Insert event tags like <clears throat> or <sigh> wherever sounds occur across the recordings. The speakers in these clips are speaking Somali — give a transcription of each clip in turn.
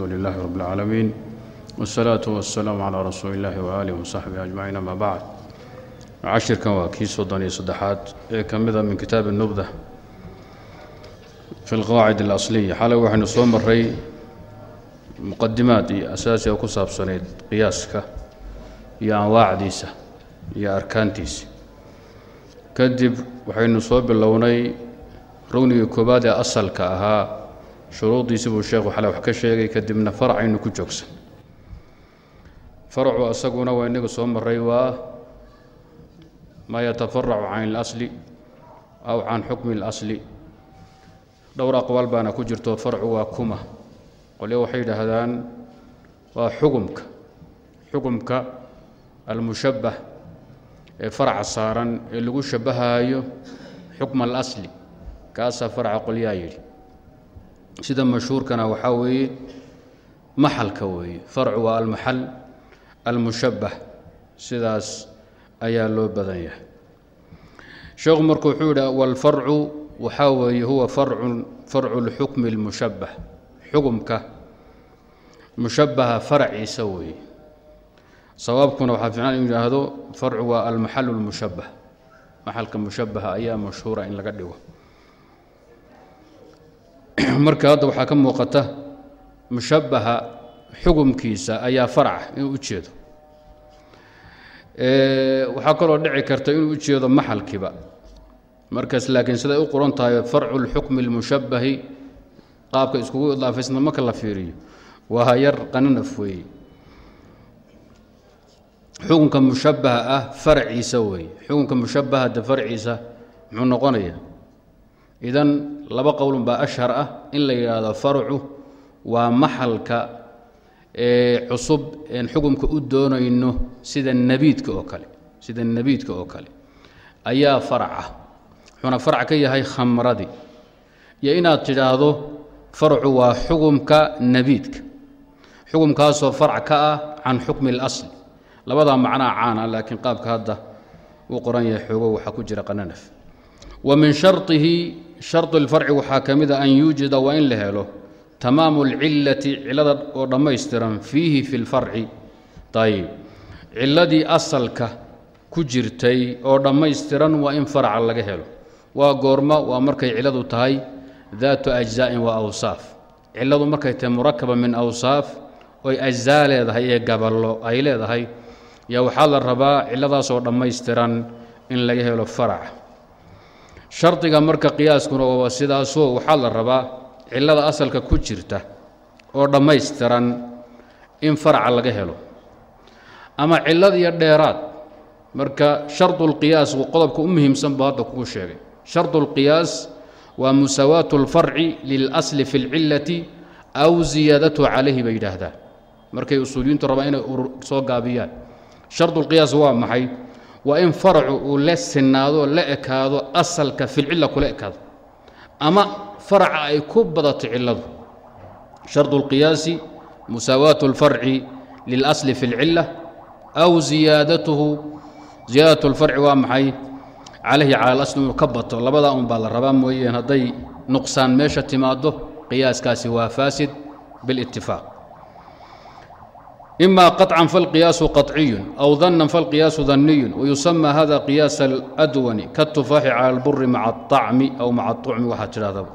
لله رب العالمين والصلاة والسلام على رسول الله وآله وصحبه أجمعين أما بعد cashirkan waa kii soddon iyo saddexaad ee ka mida min kitaab الnubda fi اlqawaacid اlasliya xalay waxaynu soo maray muqadimaad iyo asaasiga ku saabsanayd qiyaaska iyo anwaacdiisa iyo arkaantiisa kadib waxaynu soo bilownay rugnigii koowaad ee asalka ahaa shuruudiisi buu sheekhu xalay wax ka sheegay kadibna faracaynu ku joogsan. Faracu asaguna waa inaga soo maray waa ma yatafaracu can اlasli aw can xukmi اlasli dhowr aqwaal baana ku jirto farcu waa kuma. Qolyo waxay yidhaahdaan waa xugumka. Xugumka almushabbah ee farca saaran ee lagu shabbahaayo xukma alasli kaasaa farca qolyaa yidhi sida mashhuurkana waxaa weeye maxalka weeye. Farcu waa almaxal almushabbah sidaas ayaa loo badan yahay. Sheekhu marka wuxuu yidhi walfarcu waxaa weeye huwa farcu lxukmi اlmushabbah xukumka mushabbaha faraciisa weeye. Sawaabkuna waxaa fiican inu yidhaahdo farcu waa almaxalu اlmushabbah maxalka mushabbaha ayaa mashhuura in laga dhigo <clears throat> marka hadda waxaa ka muuqata mushabbaha xukumkiisa ayaa farca inuu u jeedo. Waxaa kaloo dhici karta inuu u jeedo maxalkiiba markaas laakiin siday u qoran tahay farcu lxukmi اlmushabbahi qaabka iskugu idaafaysna marka la fiiriyo. Waa yar qananaf weeye. Xukunka mushabbaha ah farciisa weeye. Xukunka mushabbaha de farciisa muxuu noqonaya idan laba qowlun baa ashhar ah in la yidhaahdo farcu waa maxalka cusub een xukumka u doonayno sida nebiidka oo kale sida nebiidka oo kale. Ayaa farca. Wuxuuna farc ka yahay khamradii iyo inaad tidhaahdo farcu waa xukumka nebiidka xukumkaasoo farc ka ah can xukmi اlasl labadaa macnaa caana laakiin qaabka hadda uu qoran yahay xoogo waxaa ku jira qananaf. Wa min sharطihi sharط اlfarci waxaa ka mida an yuujida waa in la helo tamaamu اlcilati cilada oo dhammaystiran fiihi fi اlfarci ayb ciladii asalka ku jirtay oo dhammaystiran waa in farca laga helo waa goorma waa markay ciladu tahay daatu ajzaa'in wa awsaaf ciladu markay tahay murakaba min awsaaf oy ajzaa leedahay ee gaballo ay leedahay yaa waxaa la rabaa ciladaasoo dhammaystiran in laga helo faraca shardiga marka qiyaaskuna waa sidaasoo waxaa la rabaa cilada asalka ku jirta oo dhammaystiran in faraca laga helo. Ama cilad iyo dheeraad marka shardulqiyaas qodobka u muhiimsan buu hadda kugu sheegay. Shardulqiyaas waa musaawaatu اlfarci lilasli fi اlcilati aw ziyaadatu calayhi bay yidhaahdaan markay usuuliyiintu rabaan inay soo gaabiyaan. Shardulqiyaas waa maxay waa in faracu uu la sinaado la ekaado asalka filcilla kula ekaado ama faraca ay ku badato cilladu shardu اlqiyaasi musaawaatu اlfarci lilasli fi اlcilla aw ziyaadatuhu ziyaadat اlfarci waa maxay calayhi cala alasli inuu ka bato labadaa un baa la rabaa mooyeen hadday nuqsaan meesha timaado qiyaaskaasi waa faasid biاlitifaaq ima qaطcan falqiyaasu qaطciyu aw danan falqiyaasu daniyu wayusama hada qiyaas aladwani kaatufaaxi cala اlburi maca aلطacmi aw maca aلطucmi waxaad tidhahdaba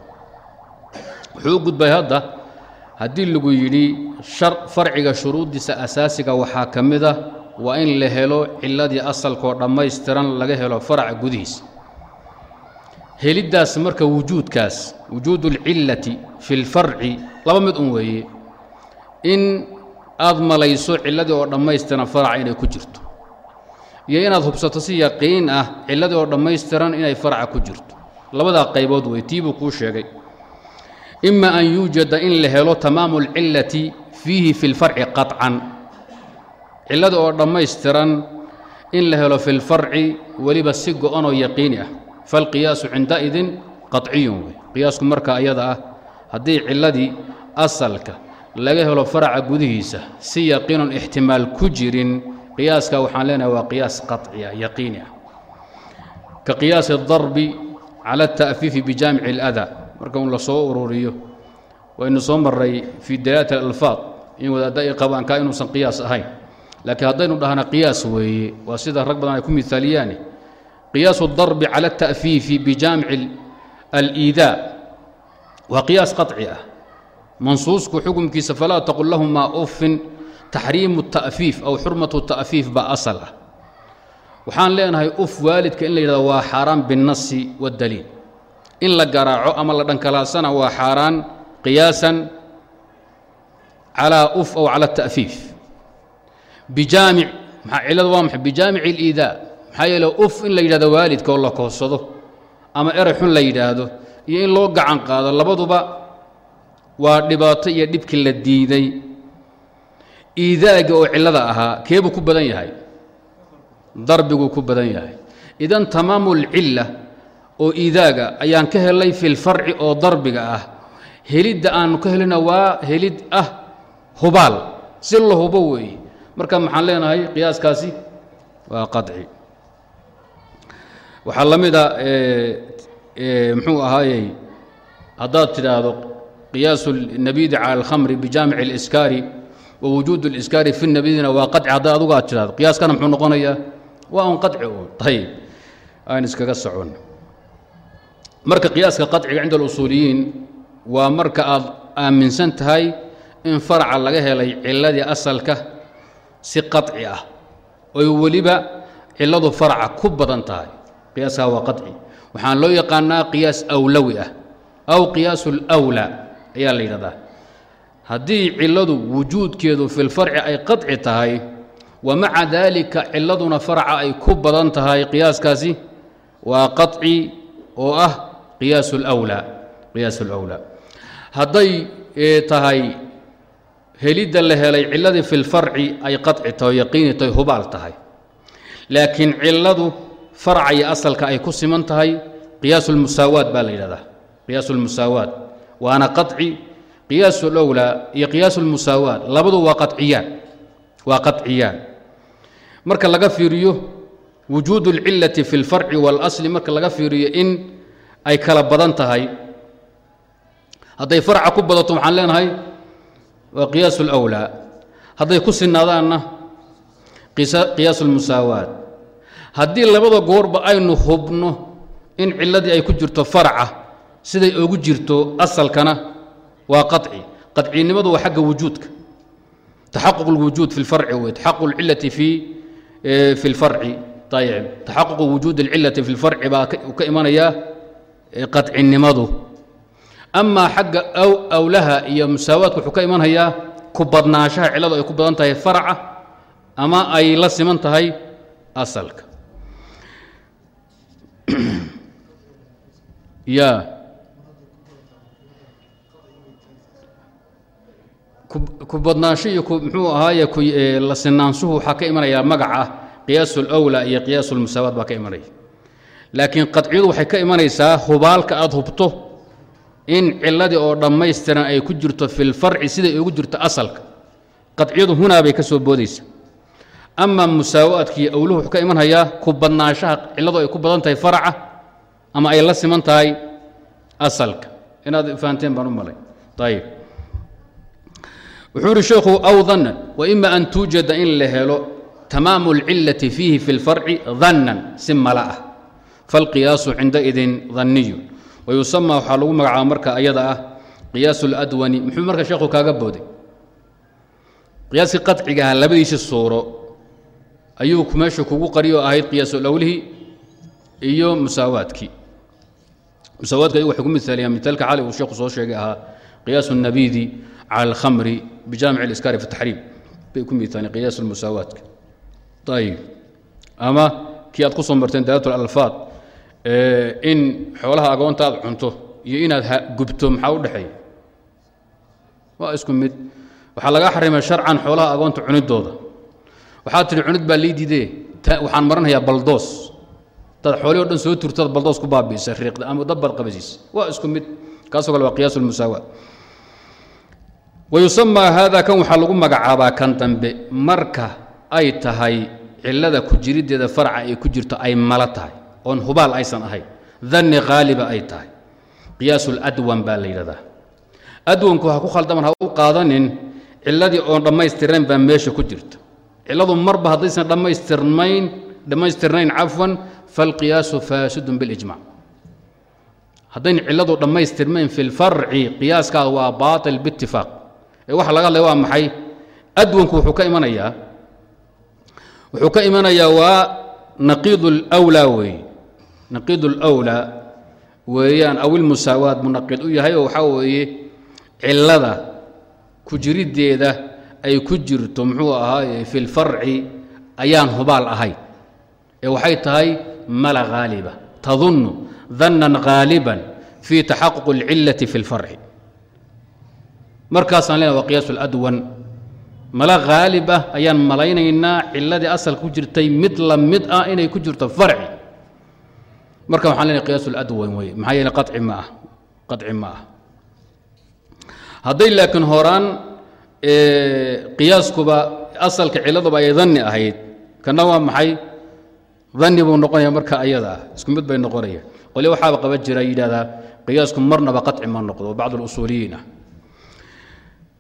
wuxuu u gudbay hadda haddii lagu yidhi farciga shuruuddiisa asaasiga waxaa ka mid ah waa in la helo ciladii asalkoo dhammaystiran laga helo faraca gudihiisa heliddaas marka wujuudkaas wujuud اlcilati fi اlfarci laba mid un weeye in aad malayso cilladii oo dhammaystiran faraca inay ku jirto. Iyo inaad hubsato si yaqiin ah cilladii oo dhammaystiran inay faraca ku jirto. Labadaa qaybood wey tiibuu kuu sheegay. Ima an yuujada in la helo tamaamu alcillati fiihi fi lfarci qaطcan cillada oo dhammaystiran in la helo fi lfarci weliba si go-an oo yaqiini ah. Falqiyaasu cindaidin qaطciyun wey qiyaasku marka ayada ah haddii cilladii asalka laga helo faraca gudihiisa si yaqiinon ixtimaal ku jirin qiyaaska waxaan leenahay waa qiyaas qaطciya yaqiini ah ka qiyaasi اdarbi cala الta'fiifi bijaamici اlأda marka un la soo ururiyo waynu soo maray fii dalaalat alalfaad in wadaadda ay qabaan kaa inuusan qiyaas ahayn laakiin haddaynu dhahna qiyaas weeye waa sida rag badan ay ku miaaliyaane qiyaasu darbi cala ata'fiifi bijaamici aliidaa waa qiyaas qaطci ah mansuusku xukumkiisa falaa taqul lahumaa uffin taxriimu ta'fiif aw xurmatu ta'fiif baa asal ah. Waxaan leenahay uf waalidka in la yidhahdo waa xaaraan binnasi waddaliil in la garaaco ama la dhankalaasana waa xaaraan qiyaasan calaa uf aw cala ta'fiif. Bijaamic maxaa cilladu waa maxay? Bijaamici aliidaa maxaa yeele uf in la yidhahdo waalidka oo la koosado ama erey xun la yidhaahdo iyo in loo gacan qaado labaduba waa dhibaato iyo dhibkii la diiday. Iidaaga oo cillada ahaa keebuu ku badan yahay. Darbiguu ku badan yahay. Idan tamaamu lcilla oo iidaaga ayaan ka helay fi lfarci oo darbiga ah. Helidda aanu ka helina waa helid ah hubaal. Si la hubo weeye marka maxaan leenahay qiyaaskaasi waa qaci waxaa la mid a muxuu ahaayey haddaad tidhaahdo qiyaasu الnabidi calى اlkhamri bijaamic اliskaari wa wujuud اliskaari fi nabidina waa qaci haddaad adugu aad tidhahdo qiyaaskana muxuu noqonayaa waa un qaci un ayib aan iskaga socon marka qiyaaska qaciga cinda اlusuuliyiin waa marka aad aaminsan tahay in faraca laga helay ciladii asalka si qaطci ah oy weliba ciladu faraca ku badan tahay qiyaaskaa waa qaطci waxaan loo yaqaanaa qiyaas awlawi ah aw qiyaasu اlأwlى ayaa la yidhahdaa haddii ciladu wujuudkeedu fi lfarci ay qaطci tahay wa maca daalika ciladuna farca ay ku badan tahay qiyaaskaasi waa qaطci oo ah qiyaas اlأwlى qiyaas اlأwlى hadday tahay helidda la helay ciladii fi lfarci ay qaطci tahay yaqiini tahay hubaal tahay laakiin ciladu farca iyo asalka ay ku siman tahay qiyaas اlmusaawaat baa la yidhahdaa qiyaas اlmusaawaat waana qaطci qiyaas اlowlaa iyo qiyaas اlmusaawaat labadu waa qaciyaan waa qaطciyaan marka laga fiiriyo wujuud اlcilati fi اlfarci wاlasli marka laga fiiriyo in ay kala badan tahay hadday farca ku badato waxaan leenahay waa qiyaas اlأwlaa hadday ku sinaadaanna qiyaas اlmusaawaat haddii labada goorba aynu hubno in ciladii ay ku jirto farca siday ogu jirto asalkana waa qaطci qaطcinimadu waa xagga wujuudka taxaquq اlwujuud fi اlfarci wey taxaquq اlcilati fi fi اlfarci ayb taxaquq wujuud اlcilati fi اlfarci baa ka imanayaa qaطcinimadu amaa xagga awlaha iyo musaawaadka wuxuu ka imanayaa ku badnaanshaha ciladu ay ku badan tahay farca ama ay la siman tahay asalka <clears throat> ya ku badnaansho iyo muxuu ahaaye la sinaanshuhu waxaa ka imanayaa magaca ah qiyaasu iyo qiyaasu baa ka imanaya. Laakiin qadciyadu waxay ka imanaysaa hubaalka aad hubto in ciladii oo dhammaystiran ay ku jirto filfarci siday ugu jirto asalka. Qadciyadu hunaa bay ka soo boodaysa. Ama musaawaadkiiyo awluhu wuxuu ka imanhayaa ku badnaanshaha cilladu ay ku badan tahay faraca ama ay la siman tahay asalka. Inaad fahanteen baan u malay. Ayib wuxuu ihi sheekhu aw dannan waima an tuujada in la helo tamaamu اlcilati fiihi fi اlfarci dannan si mala ah falqiyaasu cindaidin danniyu wayusama waxaa lagu magacaaba marka ayada ah qiyaas اladwani muxuu marka sheekhu kaaga booday qiyaaskii qaطcigaha labadiisi suuro ayuu meesha kugu qariyo ahayd qiyaasulawlihi iyo musaawaadkii musaawaadka ayagu waxay ku miaaliyaan mitaalka cali uu sheekhu soo sheegay ahaa qiyaas الnabidi cala اlkhamri bijamic اliskaari fi اtaxriim bay ku miaaliyeen qiyaas اlmusaawaadka ayib ama kii aad ku soo marteen dalaat اlalfaad in xoolaha agoonta aad cunto iyo inaad gubto maxaa u dhexeeya waa isku mid waxaa laga xarimay sharcan xoolaha agoonta cunidooda waxaad tihi cunid baa lii diidee waxaan maranhayaa baldoos dad xoolihii o dhan soo turtaad baldoos ku baabiisa riiqda ama dabbaad qabasiisa waa isku mid kaasoo kale waa qiyaas ulmusaawa wayusamaa haada kan waxaa lagu magacaabaa kan dambe marka ay tahay cilada ku jiriddeeda farca ay ku jirto ay malo tahay oon hubaal aysan ahayn danni haaliba ay tahay qiyaas ladwan baa la yidhahdaa adwanku ha ku khaldaman ha u qaadanin ciladii oon dhammaystirnayn baa meesha ku jirta ciladu marba haddaysan dhammaystirnayn dhammaystirnayn cafwan falqiyaasu faasidun bilijmac haddayn ciladu dhammaystirmayn fi lfarci qiyaaskaada waa baatil biitifaaq ee waxa laga hadlaya waa maxay adwanku wuxuu ka imanayaa wuxuu ka imanayaa waa naqiid اlwlaa weeye naqiid اlwlaa weeyaan aw ilmusaawaad buu naqiid u yahay oo waxaa weeye cilada ku jiriddeeda ay ku jirto muxuu ahaa fi lfarci ayaan hubaal ahayn ee waxay tahay mala haaliba tadunnu dannan haaliban fi taxaquq اlcilati fi اlfarci markaasaan lena waa qiyaas اladwan mala haalib ah ayaan malaynaynaa ciladii asalka ku jirtay mid la mid ah inay ku jirto farci marka waxaan leenahay qiyaas اladwan wey maxaa yeele qaci ma ah qaci ma ah hadday laakiin horaan qiyaaskuba asalka ciladuba ay danni ahayd kana waa maxay danni buu noqonaya marka ayada ah isku mid bay noqonaya qolyo waxaaba qaba jira yidhahdaa qiyaasku marnaba qaci ma noqdo bacd اlusuuliyiin ah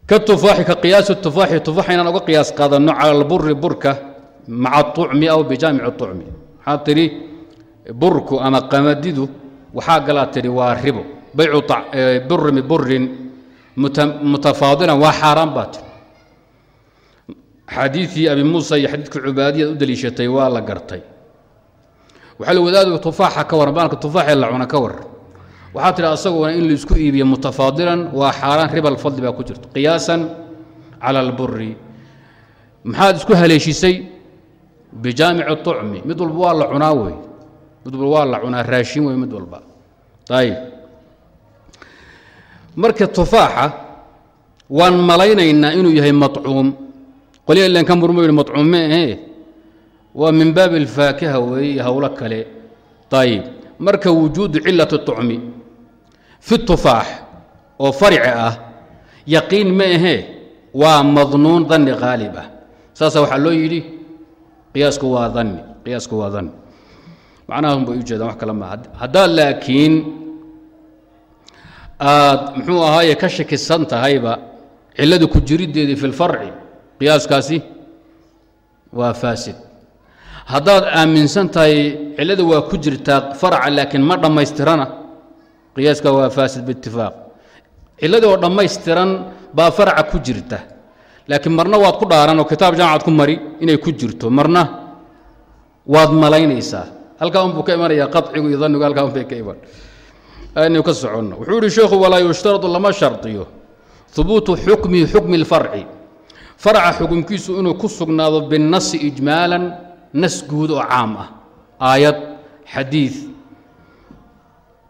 katufaaxi ka qiyaas tufaaxi tufaax inaan uga qiyaas qaadanno cala alburi burka maca طucmi aw bijaamici طucmi waxaad tidhi burku ama qamadidu waxaa galaa tidhi waa ribo. Baycu burimi burin mutafaadilan waa xaaraan baa tiri xadiidkii abi muusa iyo xadiidkii cubaadiyad u deliishatay waa la gartay. Waxaa la wadaadu tufaaxa ka warran baalka tufaaxee la cuna ka warran waxaa tidha asaguna in la isku iibiyo mutafaadilan waa xaaraan ribal fadli baa ku jirto qiyaasan cala alburi maxaad isku haleeshisay? Bijaamici ucmi mid walba waa la cunaa wey. Mid walba waa la cunaa. Raashin wey mid walba. Ayb marka tufaaxa waan malaynaynaa inuu yahay macuum qolya ilan ka murmo macuum ma ahe waa min baabi alfaakiha weeye howlo kale. Ayb marka wujuudu cilat اطcmi fi tufaax oo farici ah. Yaqiin ma ahee waa madnuun danni haalib ah saasa waxaa loo yidhi qiyaasku waa danni qiyaasku waa danni. Macnahum bay u wax kale maaha haddaad laakiin aad muxuu ahaaye ka shakisan tahayba cillada ku jiriddeedii fi lfarci qiyaaskaasi waa faasid. Haddaad aaminsan tahay cillada waa ku jirtaa farca laakiin ma dhammaystirana qiyaaska waa faasid biitifaaq cilladii oo dhammaystiran baa farca ku jirta. Laakiin marna waad ku dhaaran oo kitaab jaamacad ku mari inay ku jirto. Marna waad malaynaysaa. Halkaa unbuu ka imanayaa qacigu iyo danigu halkaa unbay ka iman. Aynu ka soconno. Wuxuu yihi sheekhu walaa yushtaradu lama shardiyo hubuutu xukmihi xukmi اlfarci farca xukunkiisu inuu ku sugnaado binnasi ijmaalan nas guud oo caam ah. Aayad xadiid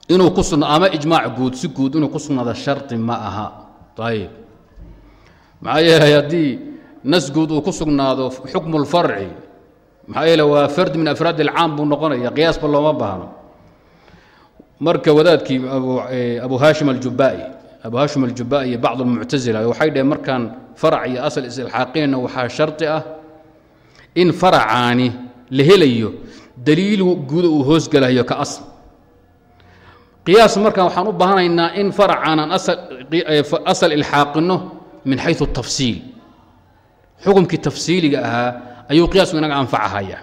inuu ku suna ama ijmaac guud si guud inuu ku sugnada shardi ma aha. Ayib maxaa yeelay haddii nas guud uu ku sugnaado xukmu lfarci maxaa yeele waa fard min afraad ilcaam buu noqonaya qiyaasba looma baahno. Marka wadaadkii abu haashim aljubai abu haashim aljubai iyo bacd almuctasila waxay dheheen markaan farac iyo asal is-ilxaaqinayna waxaa shardi ah in faracaani la helayo daliil guuda uu hoosgelayo ka asl qiyaas markaan waxaan u baahanaynaa in faracaan aan asal ilxaaqino min xayu tafsiil. Xukumkii tafsiiliga ahaa ayuu qiyaasku inaga anfacahaya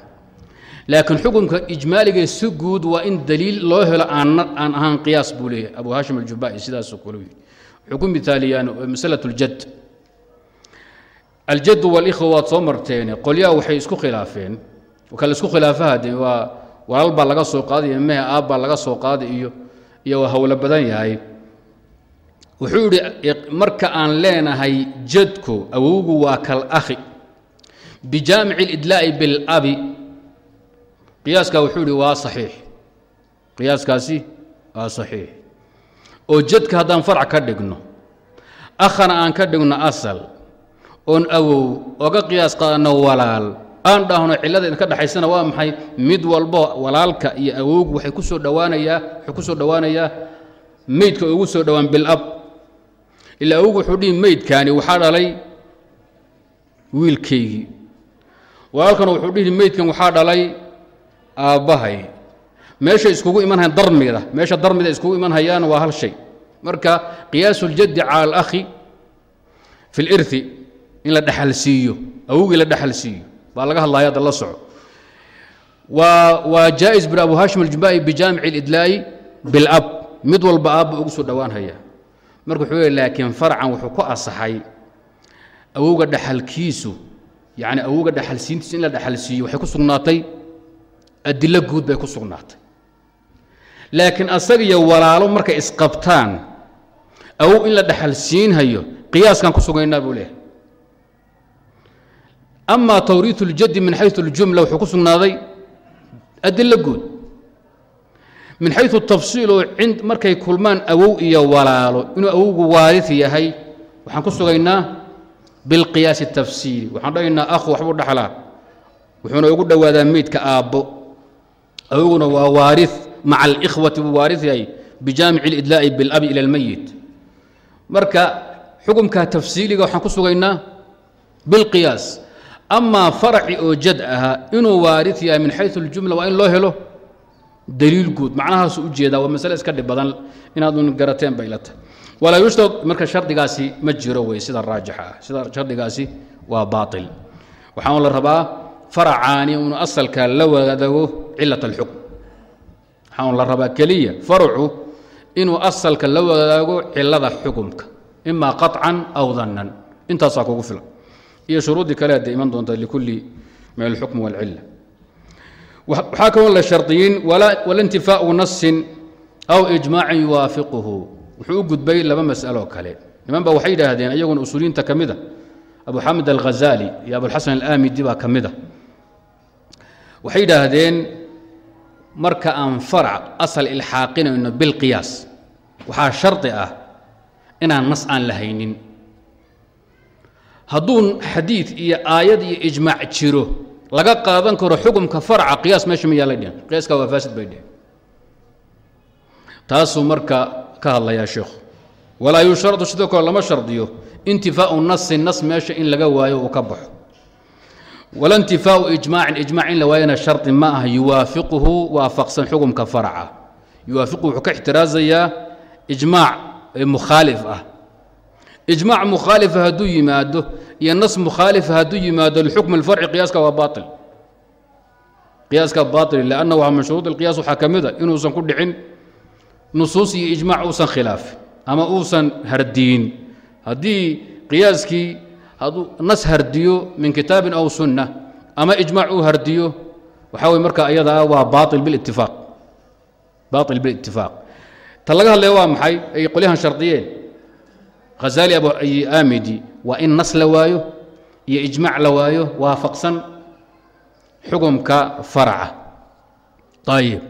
laakiin xukumka ijmaaliga si guud waa in daliil loo helo aan ahaan qiyaas buu leeyahay. Abu haashim aljubai sidaasoo kale yidhi. Wuxuu ku masalat اljad aljad wاlkhwa waad soo marteene qolyaha waxay isku khilaafeen. Kale isku khilaafaha de waa walaal baa laga soo qaaday iyo mehe aab baa laga soo qaaday iyo iyo waa howlo badan yahay. Wuxuu yidhi marka aan leenahay jadku awowgu waa kal akhi bijaamici اlidlaa'i biاlabi qiyaaskaa wuxuu yidhi waa saxiix. Qiyaaskaasi waa saxiix. Oo jadka haddaan farc ka dhigno akhana aan ka dhigno asal oon awow oga qiyaas qaadno walaal aan dhahno cillada idinka dhexaysana waa maxay mid walbo walaalka iyo awowgu waxay ku soo dhowaanayaa waxay ku soo dhowaanayaa meydka ugu soo dhowaan bilab ilaa awowgu wuxuu dhihi meydkaani waxaa dhalay wiilkaygii walaalkana wuxuu dhihi meydkan waxaa dhalay aabbahay meeshay iskugu iman hayaan darmida meesha darmida iskugu iman hayaan waa hal shay marka qiyaasu اljaddi cala اlakhi fi اlirthi in la dhexal siiyo awogii la dhexal siiyo baa laga hadlaya hadda la soco. Waa jaa-is bir abu hashim aljumbai bijaamic اlidlaa'i bilab. Mid walba aabba ugu soo dhowaan haya marka wuxuu leey laakiin farcan wuxuu ku asaxay awowga dhaxalkiisu. Yacni awowga dhaxalsiintiisa in la dhaxal siiyo waxay ku sugnaatay adilo guud bay ku sugnaatay. Laakiin asaga iyo walaalo markay isqabtaan awow in la dhaxal siinhayo qiyaaskaan ku sugaynaa buu leehay amaa tawriiu اljaddi min xayu اljumla wuxuu ku sugnaaday adilo guud min xayu tafsiil oo markay kulmaan awow iyo walaalo inuu awowgu waarid yahay waxaan ku sugaynaa bilqiyaasi tafsiili waxaan dhahaynaa akhu waxbuu dhaxlaa wuxuuna ugu dhowaadaa meydka aabbo awowguna waa waari maca alikhwati buu waarid yahay bijaamici اlidlaa'i biاlabi ila اlmeyit marka xukumka tafsiiliga waxaan ku sugaynaa bilqiyaas amaa faraci oo jad ahaa inuu waarid yahay min xayu اljumla waa in loo helo daliil guud. Macnahaasu u jeedaa waa masale iska dhib badan inaadun garateen bay la walaa yushtarad marka shardigaasi ma jiro wey sida raajixa ah. Sida shardigaasi waa baail waxaan la rabaa faracaani unu asalka la wadago cilat alxukm waxaan la rabaa keliya faracu inuu asalka la wadaago cilada xukumka imaa qaطcan aw dannan. Intaasaa kugu filan iyo shuruuddii kale hadee iman doonta likulli min alxukm wاlcila waxaa kaloo la shardiyin wala intifaau nasin aw ijmaacin yuwaafiquhu. Wuxuu u gudbay laba mas'aloo kale. Niman ba waxay yidhaahdeen iyaguna usuuliyiinta ka mida. Abu xamed alghazali iyo abulxasan alaamidi baa ka mida. Waxay yidhaahdeen marka aan farac asal ilxaaqinayno bilqiyaas waxaa shardi ah inaan nas aan la haynin hadduu xadiid iyo aayad iyo ijmaac jiro. Laga qaadan karo xukumka farca qiyaas meesha ma yaallay dhehen qiyaaska waa faasid bay dhehen taasuu marka ka hadlayaa sheekhu walaa yushradu sidoo kale lama shardiyo. Intifaau nasi nas meesha in laga waayo uu ka baxo. Wala intifaau ijmaacin ijmac in la waayana shardi ma ah yuwaafiquhu waafaqsan xukumka farca yuwaafiquhu wuxuu ka ixtiraazayaa ijmaac mukhaalif ah ijmaac mukhaalifa hadduu yimaado iyo nas mukhaalifa hadduu yimaado lixukm اlfarci qiyaaska waa bail qiyaaska bail lanna waa min اlqiyaas waxaa ka mid a inuusan ku dhicin nusuus iyo ijmac uusan khilaafin ama uusan hardiyin. Haddii qiyaaskii hadduu nas hardiyo min kitaabin aw sunna ama ijmac uu hardiyo waxaa wey marka ayadaa waa bail bilitifaaq bail bilitifaaq ta laga waa maxay? Ay qolyahan shardiyeen hazali amidi waa in nas la waayo iyo ijmac la waayo waafaqsan xukumka faraca ayib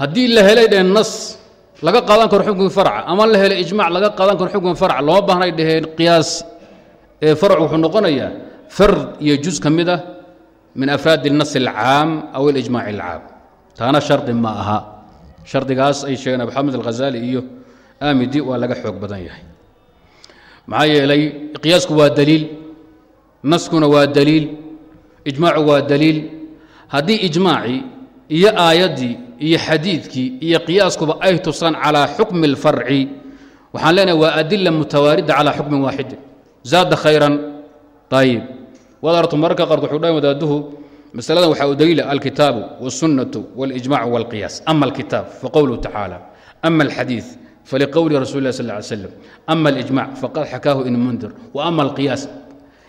haddii la helay dheheen nas laga qaadan karo xukumkii farca ama la helay ijmac laga qaadan karo xukumkii farca looma baahnay dheheen qiyaas ee farcu wuxuu noqonayaa fard iyo juz ka mid ah min afraadi الnas اlcaam aw اlijmac اlcaam taana shardi ma aha shardigaas ay sheegeen abu xamed alghazali iyo amidi waa laga xoog badan yahay maxaa yeelay qiyaasku waa daliil naskuna waa daliil ijmaacu waa daliil haddii ijmaacii iyo aayaddii iyo xadiidkii iyo qiyaaskuba ay tusaan calaa xukmi اlfarci waxaan leenahay waa adila mutawaaridda calaa xukmin waaxidin zaada khayran ayib waad aragto mararka qaarkood wuxuu dhahan wadaaduhu masaladan waxaa u daliila alkitaabu wاsunnatu wاlijmacu wاlqiyaas ama alkitaab faqowluhu tacaala ama alxadiid lqwli rasul lah sal slm ama alijmac faqad xakaahu ibn mundir wa ama alqiyaas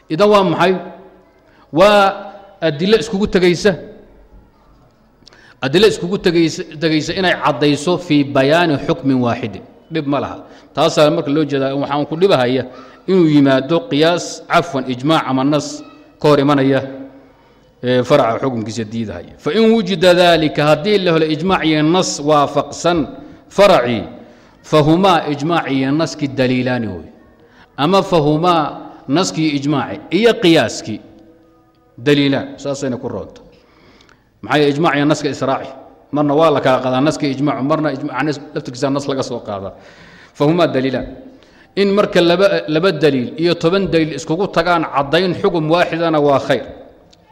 idan waa maxay waa adilo iskugu tegaysa adilo iskugu tegaysa inay caddayso fii bayaani xukmin waaxidin dhib ma laha taasaa marka loo jeedaa waxaan ku dhibahaya inuu yimaado qiyaas cafwan ijmac ama nas ka hor imanaya farca xukumkiisa diidahaya fain wujida dalika haddii la helo ijmac iyo nas waafaqsan faracii fahumaa ijmaac iyo naskii daliilaani wey ama fahumaa naskii ijmaaci iyo qiyaaskii daliilaan saasayna ku roonta maxaa yee ijmac iyo naska israaci marna waa la kala qaadaa naska ijmaacu marna laftirkiisa nas laga soo qaadaa fahumaa daliilaan in marka laba laba daliil iyo toban daliil iskugu tagaan caddayn xukum waaxidana waa khayr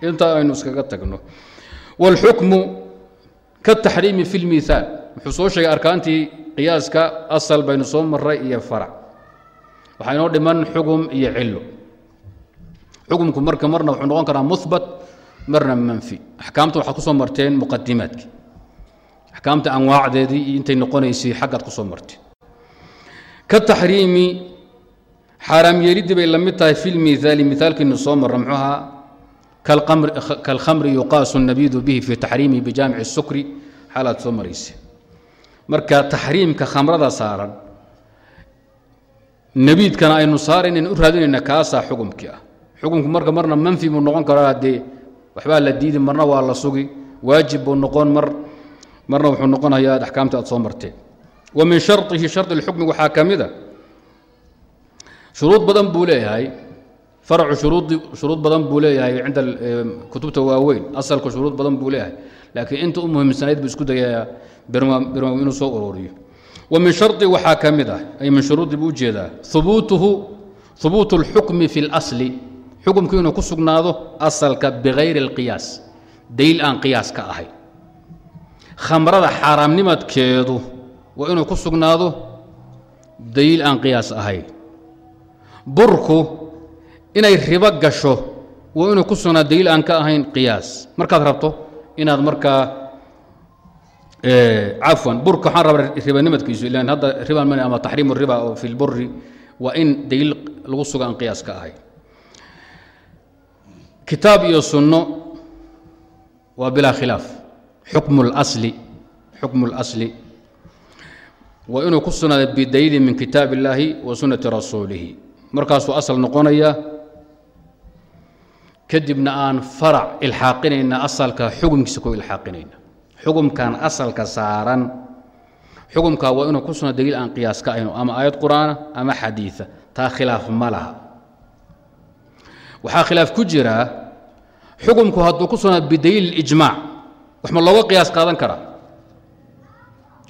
intaa aynu iskaga tagno wاlxukmu kaالtaxriimi fi اlmiihaal wuxuu soo sheegay arkaantii qiyaaska asal baynu soo maray iyo farac. Waxaa inoo dhiman xugum iyo cilo xukumku marka marna wuxuu noqon karaa muhbat marna manfi. Axkaamta waxaad ku soo marteen muqadimaadki axkaamta anwaacdeedii iyo intay noqonaysay xaggaad ku soo marteen. Ka taxriimi xaaraam yeelidii bay la mid tahay fi lmiaali miaalkiinu soo marra muxuu ahaa kalkhamri yuqaasu nabidu bihi fi taxriimihi bijaamici sukri xaalaad soo maraysa marka taxriimka khamrada saaran nebiidkana aynu saaraynan u raadinayna kaasaa xukumkii ah. Xukumku marka marna manfi buu noqon karaa dee waxbaa la diidi marna waa la sugi waajib buu noqon mar marna wuxuu noqonayaa axkaamta aad soo marteen. Wa min sharihi shardi اlxukmi waxaa ka mida shuruud badan buu leeyahay shuruudi shuruud badan buu leeyahay cinda kutubta waaweyn asalku shuruud badan buu leeyahay laakiin inta u muhiimsanayd buu isku dayayaa inuu soo ururiyo wa min shari waxaa ka mid ah ay min shuruudi buu ujeedaa hubuutuhu hubuutu اlxukmi fi اlasli xukumku inuu ku sugnaado asalka bigayri اlqiyaas daliil aan qiyaas ka ahay khamrada xaaraamnimadkeedu waa inuu ku sugnaado daliil aan qiyaas ahayn burku inay ribo gasho waa inuu ku sugnaado daliil aan ka ahayn qiyaas markaad rabto inaad markaa cafwan burka waxaan rabaa ribanimadkiisu ilan hadda riban man ama taxriimu riba oo fi lburi waa in daliil lagu suga aan qiyaas ka ahayn kitaab iyo sunno waa bilaa khilaaf xukmu اlasli xukmu اlasli waa inuu ku sugnaada bidaliilin min kitaab اllaahi wa sunnati rasuulihi markaasuu asal noqonaya kadibna aan farac ilxaaqinayna asalka xukumkiisa ku ilxaaqinayna xukumkan asalka saaran. Xukumkaa waa inuu ku sugnaada daliil aan qiyaas ka ahayno ama aayad qur'aana ama xadiida taa khilaaf ma laha. Waxaa khilaaf ku jiraa xukumku hadduu ku sugnaado bidaliil ijmaac wax ma looga qiyaas qaadan karaa?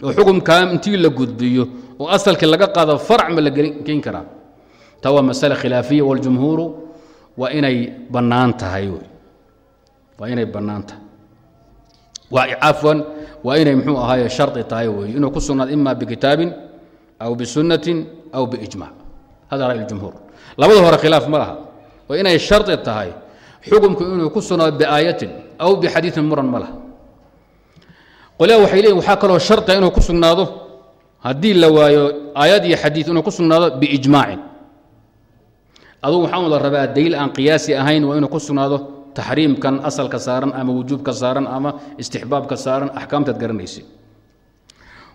Oo xukumkaa intii la gudbiyo oo asalkii laga qaado farac ma la geyn karaa? Taa waa masale khilaafiya waljumhuuru waa inay bannaan tahay waa inay bannaan tahay cafwan waa inay muxuu ahaaye shardi tahay wey inuu ku sugnaado ima bikitaabin aw bisunnatin aw biijmac hada ra'y ljumhuur labada hore khilaaf ma laha. Waa inay shardi tahay xukumku inuu ku sugnaado biaayatin aw bixadiiin muran ma laha. Qolyaa waxay leeyiin waxaa kaloo shardiga inuu ku sugnaado haddii la waayo aayad iyo xadiid inuu ku sugnaado biijmaacin adugu waxaan wada rabaa daliil aan qiyaasi ahayn waa inuu ku sugnaado taxriimkan asalka saaran ama wujuubka saaran ama istixbaabka saaran axkaamtaad garanaysa.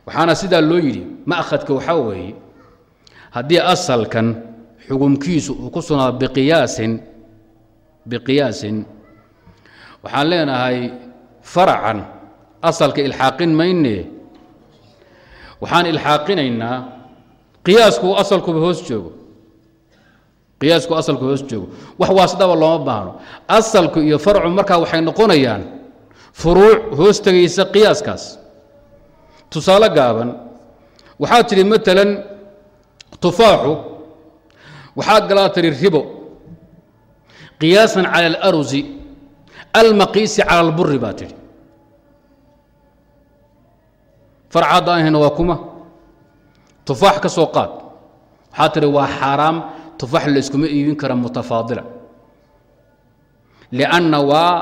Waxaana sidaa loo yidhi ma'khadka waxaa weeye haddii asalkan xukumkiisu uu ku sugnaado biqiyaasin biqiyaasin waxaan leenahay faracan asalka ilxaaqin mayne waxaan ilxaaqinaynaa qiyaasku asalkuba hoos joogo qiyaasku asalku hoos joogo. Wax waasidaba looma baahno. Asalku iyo farcu markaa waxay noqonayaan furuuc hoos tegaysa qiyaaskaas. Tusaale gaaban waxaad tidhi maalan tufaaxu waxaa galaa tiri ribo. Qiyaasan cala alarusi almaqiisi cala alburi baa tidhi farcadda aan waa kuma. Tufaax ka soo qaad. Waxaa tidhi waa xaaraam tufaax la iskuma iibin kara mutafaadila. Lianna waa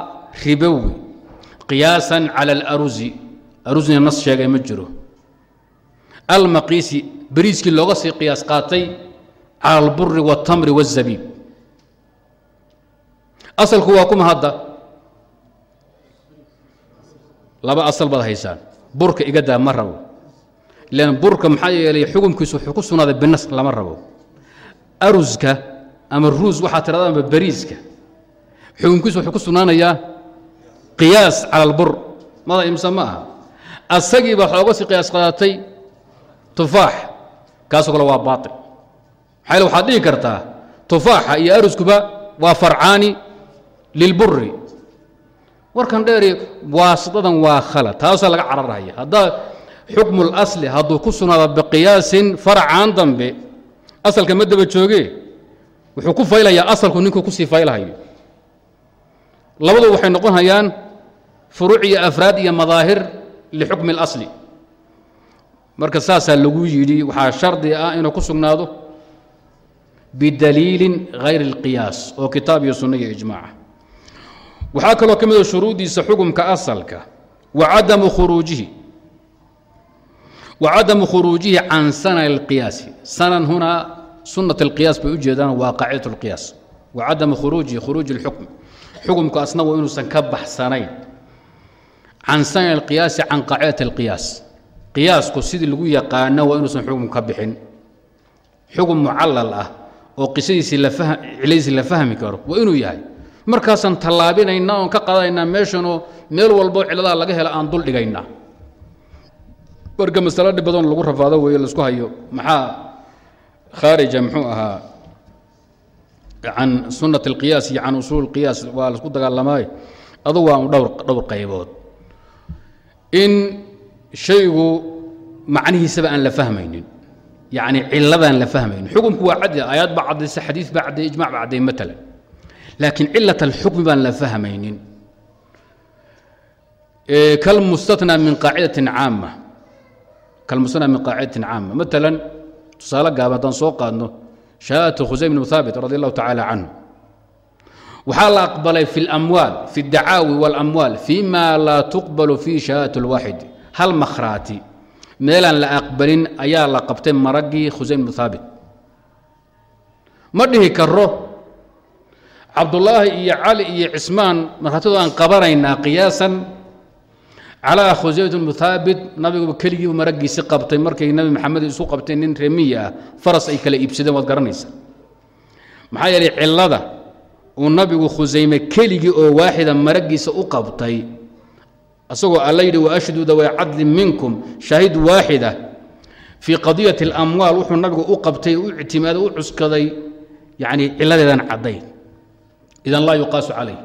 ribowi qiyaasan cala alarusi arusina nas sheegay ma jiro. Almaqiisi beriiskii looga sii qiyaas qaatay cala alburi waاtamri waاzabiib asalku waa kuma hadda. Laba asal baad haysaan. Burka iga daa ma rabo. Lan burka maxaa yeelay xukumkiisu wuxuu ku sugnaaday binas lama rabo aruska ama ruus waxaa tiradaba beriiska xukumkiisu wuxuu ku sugnaanayaa qiyaas cala albur mada imse ma aha. Asagii baa xooga sii qiyaas qaadatay tufaax. Kaasoo kale waa baail maxaa waxaad dhihi kartaa tufaaxa iyo aruskuba waa farcaani lilburi warkan dheeri waasitadan waa khalad. Taasaa laga cararhaya haddaa xukmu اlasli hadduu ku sugnaado biqiyaasin farcan dambe asalka ma daba jooge wuxuu ku faylayaa asalku ninkuu kusii faylhayo labadu waxay noqon hayaan furuuc iyo afraad iyo madaahir lixukmi اlasli marka saasaa lagu yidhi waxaa shardi ah inuu ku sugnaado bidaliilin hayr اlqiyaas oo kitaab iyo sunna iyo ijmaaca waxaa kaloo ka mida shuruuddiisa xukumka asalka wa cadamu khuruujihi wa cadamu khuruujihi can sana اlqiyaasi sanan hunaa sunat اlqiyaas bay ujeedaan waa qaacidat اlqiyaas wa cadamu khuruujihi khuruuji اlxukm xukumku asna waa inuusan ka baxsanayn can sana اlqiyaasi can qaacidat اlqiyaas qiyaasku sidii lagu yaqaano waa inuusan xukum ka bixin xukun mucallal ah oo qisadiisii ciladiisii la fahmi karo waa inuu yahay markaasaan tallaabinaynaa oon ka qadanaynaa meeshanoo meel walbo ciladaha laga helo aan dul dhigaynaa marka masalo dhib badan lagu rafaado weeye laisku hayo maxaa khaarija muxuu ahaa can sunat اlqiyaas iyo can usuul اlqiyaas waa la isku dagaalamaayo adu waa dhowr dhowr qaybood. In shaygu macnihiisaba aan la fahmaynin yacni ciladaan la fahmaynin. Xukumku waa caddi aayaad baa caddaysa xadiis baa cadday ijmac baa cadday matalan laakiin cilat alxukmi baan la fahmaynin. Kalmustatna min qaacidatin caama kalmustatna min qaacidatin caama matalan tusaale gaaban haddaan soo qaadno shahaadatu khusaym bnu haabit radi allahu tacaala canhu waxaa la aqbalay fi اlamwaal fi اdacaawi wاlamwaal fima laa tuqbalu fi shahaadati اlwaaxid hal makhraati meelaan la aqbalin ayaa la qabtay maraggii khusaym bnu haabit ma dhihi karo cabdullaahi iyo cali iyo cismaan markhaatidoo aan qabanaynaa qiyaasan calaa khusaymat bnu haabit nabiguba keligiibu maraggiisi qabtay markay nebi maxamed isu qabteen nin remiya ah faras ay kala iibsadeen waad garanaysaa. Maxaa yeelay cillada uu nabigu khusayme keligii oo waaxida maraggiisa u qabtay asagoo alla yidhi waashhadu dawaa cadlin minkum shaahid waaxida fii qadiyati اlamwaal wuxuu nabigu u qabtay u ictimaaday u cuskaday yani ciladeedan caddayn. Idan laa yuqaasu calayh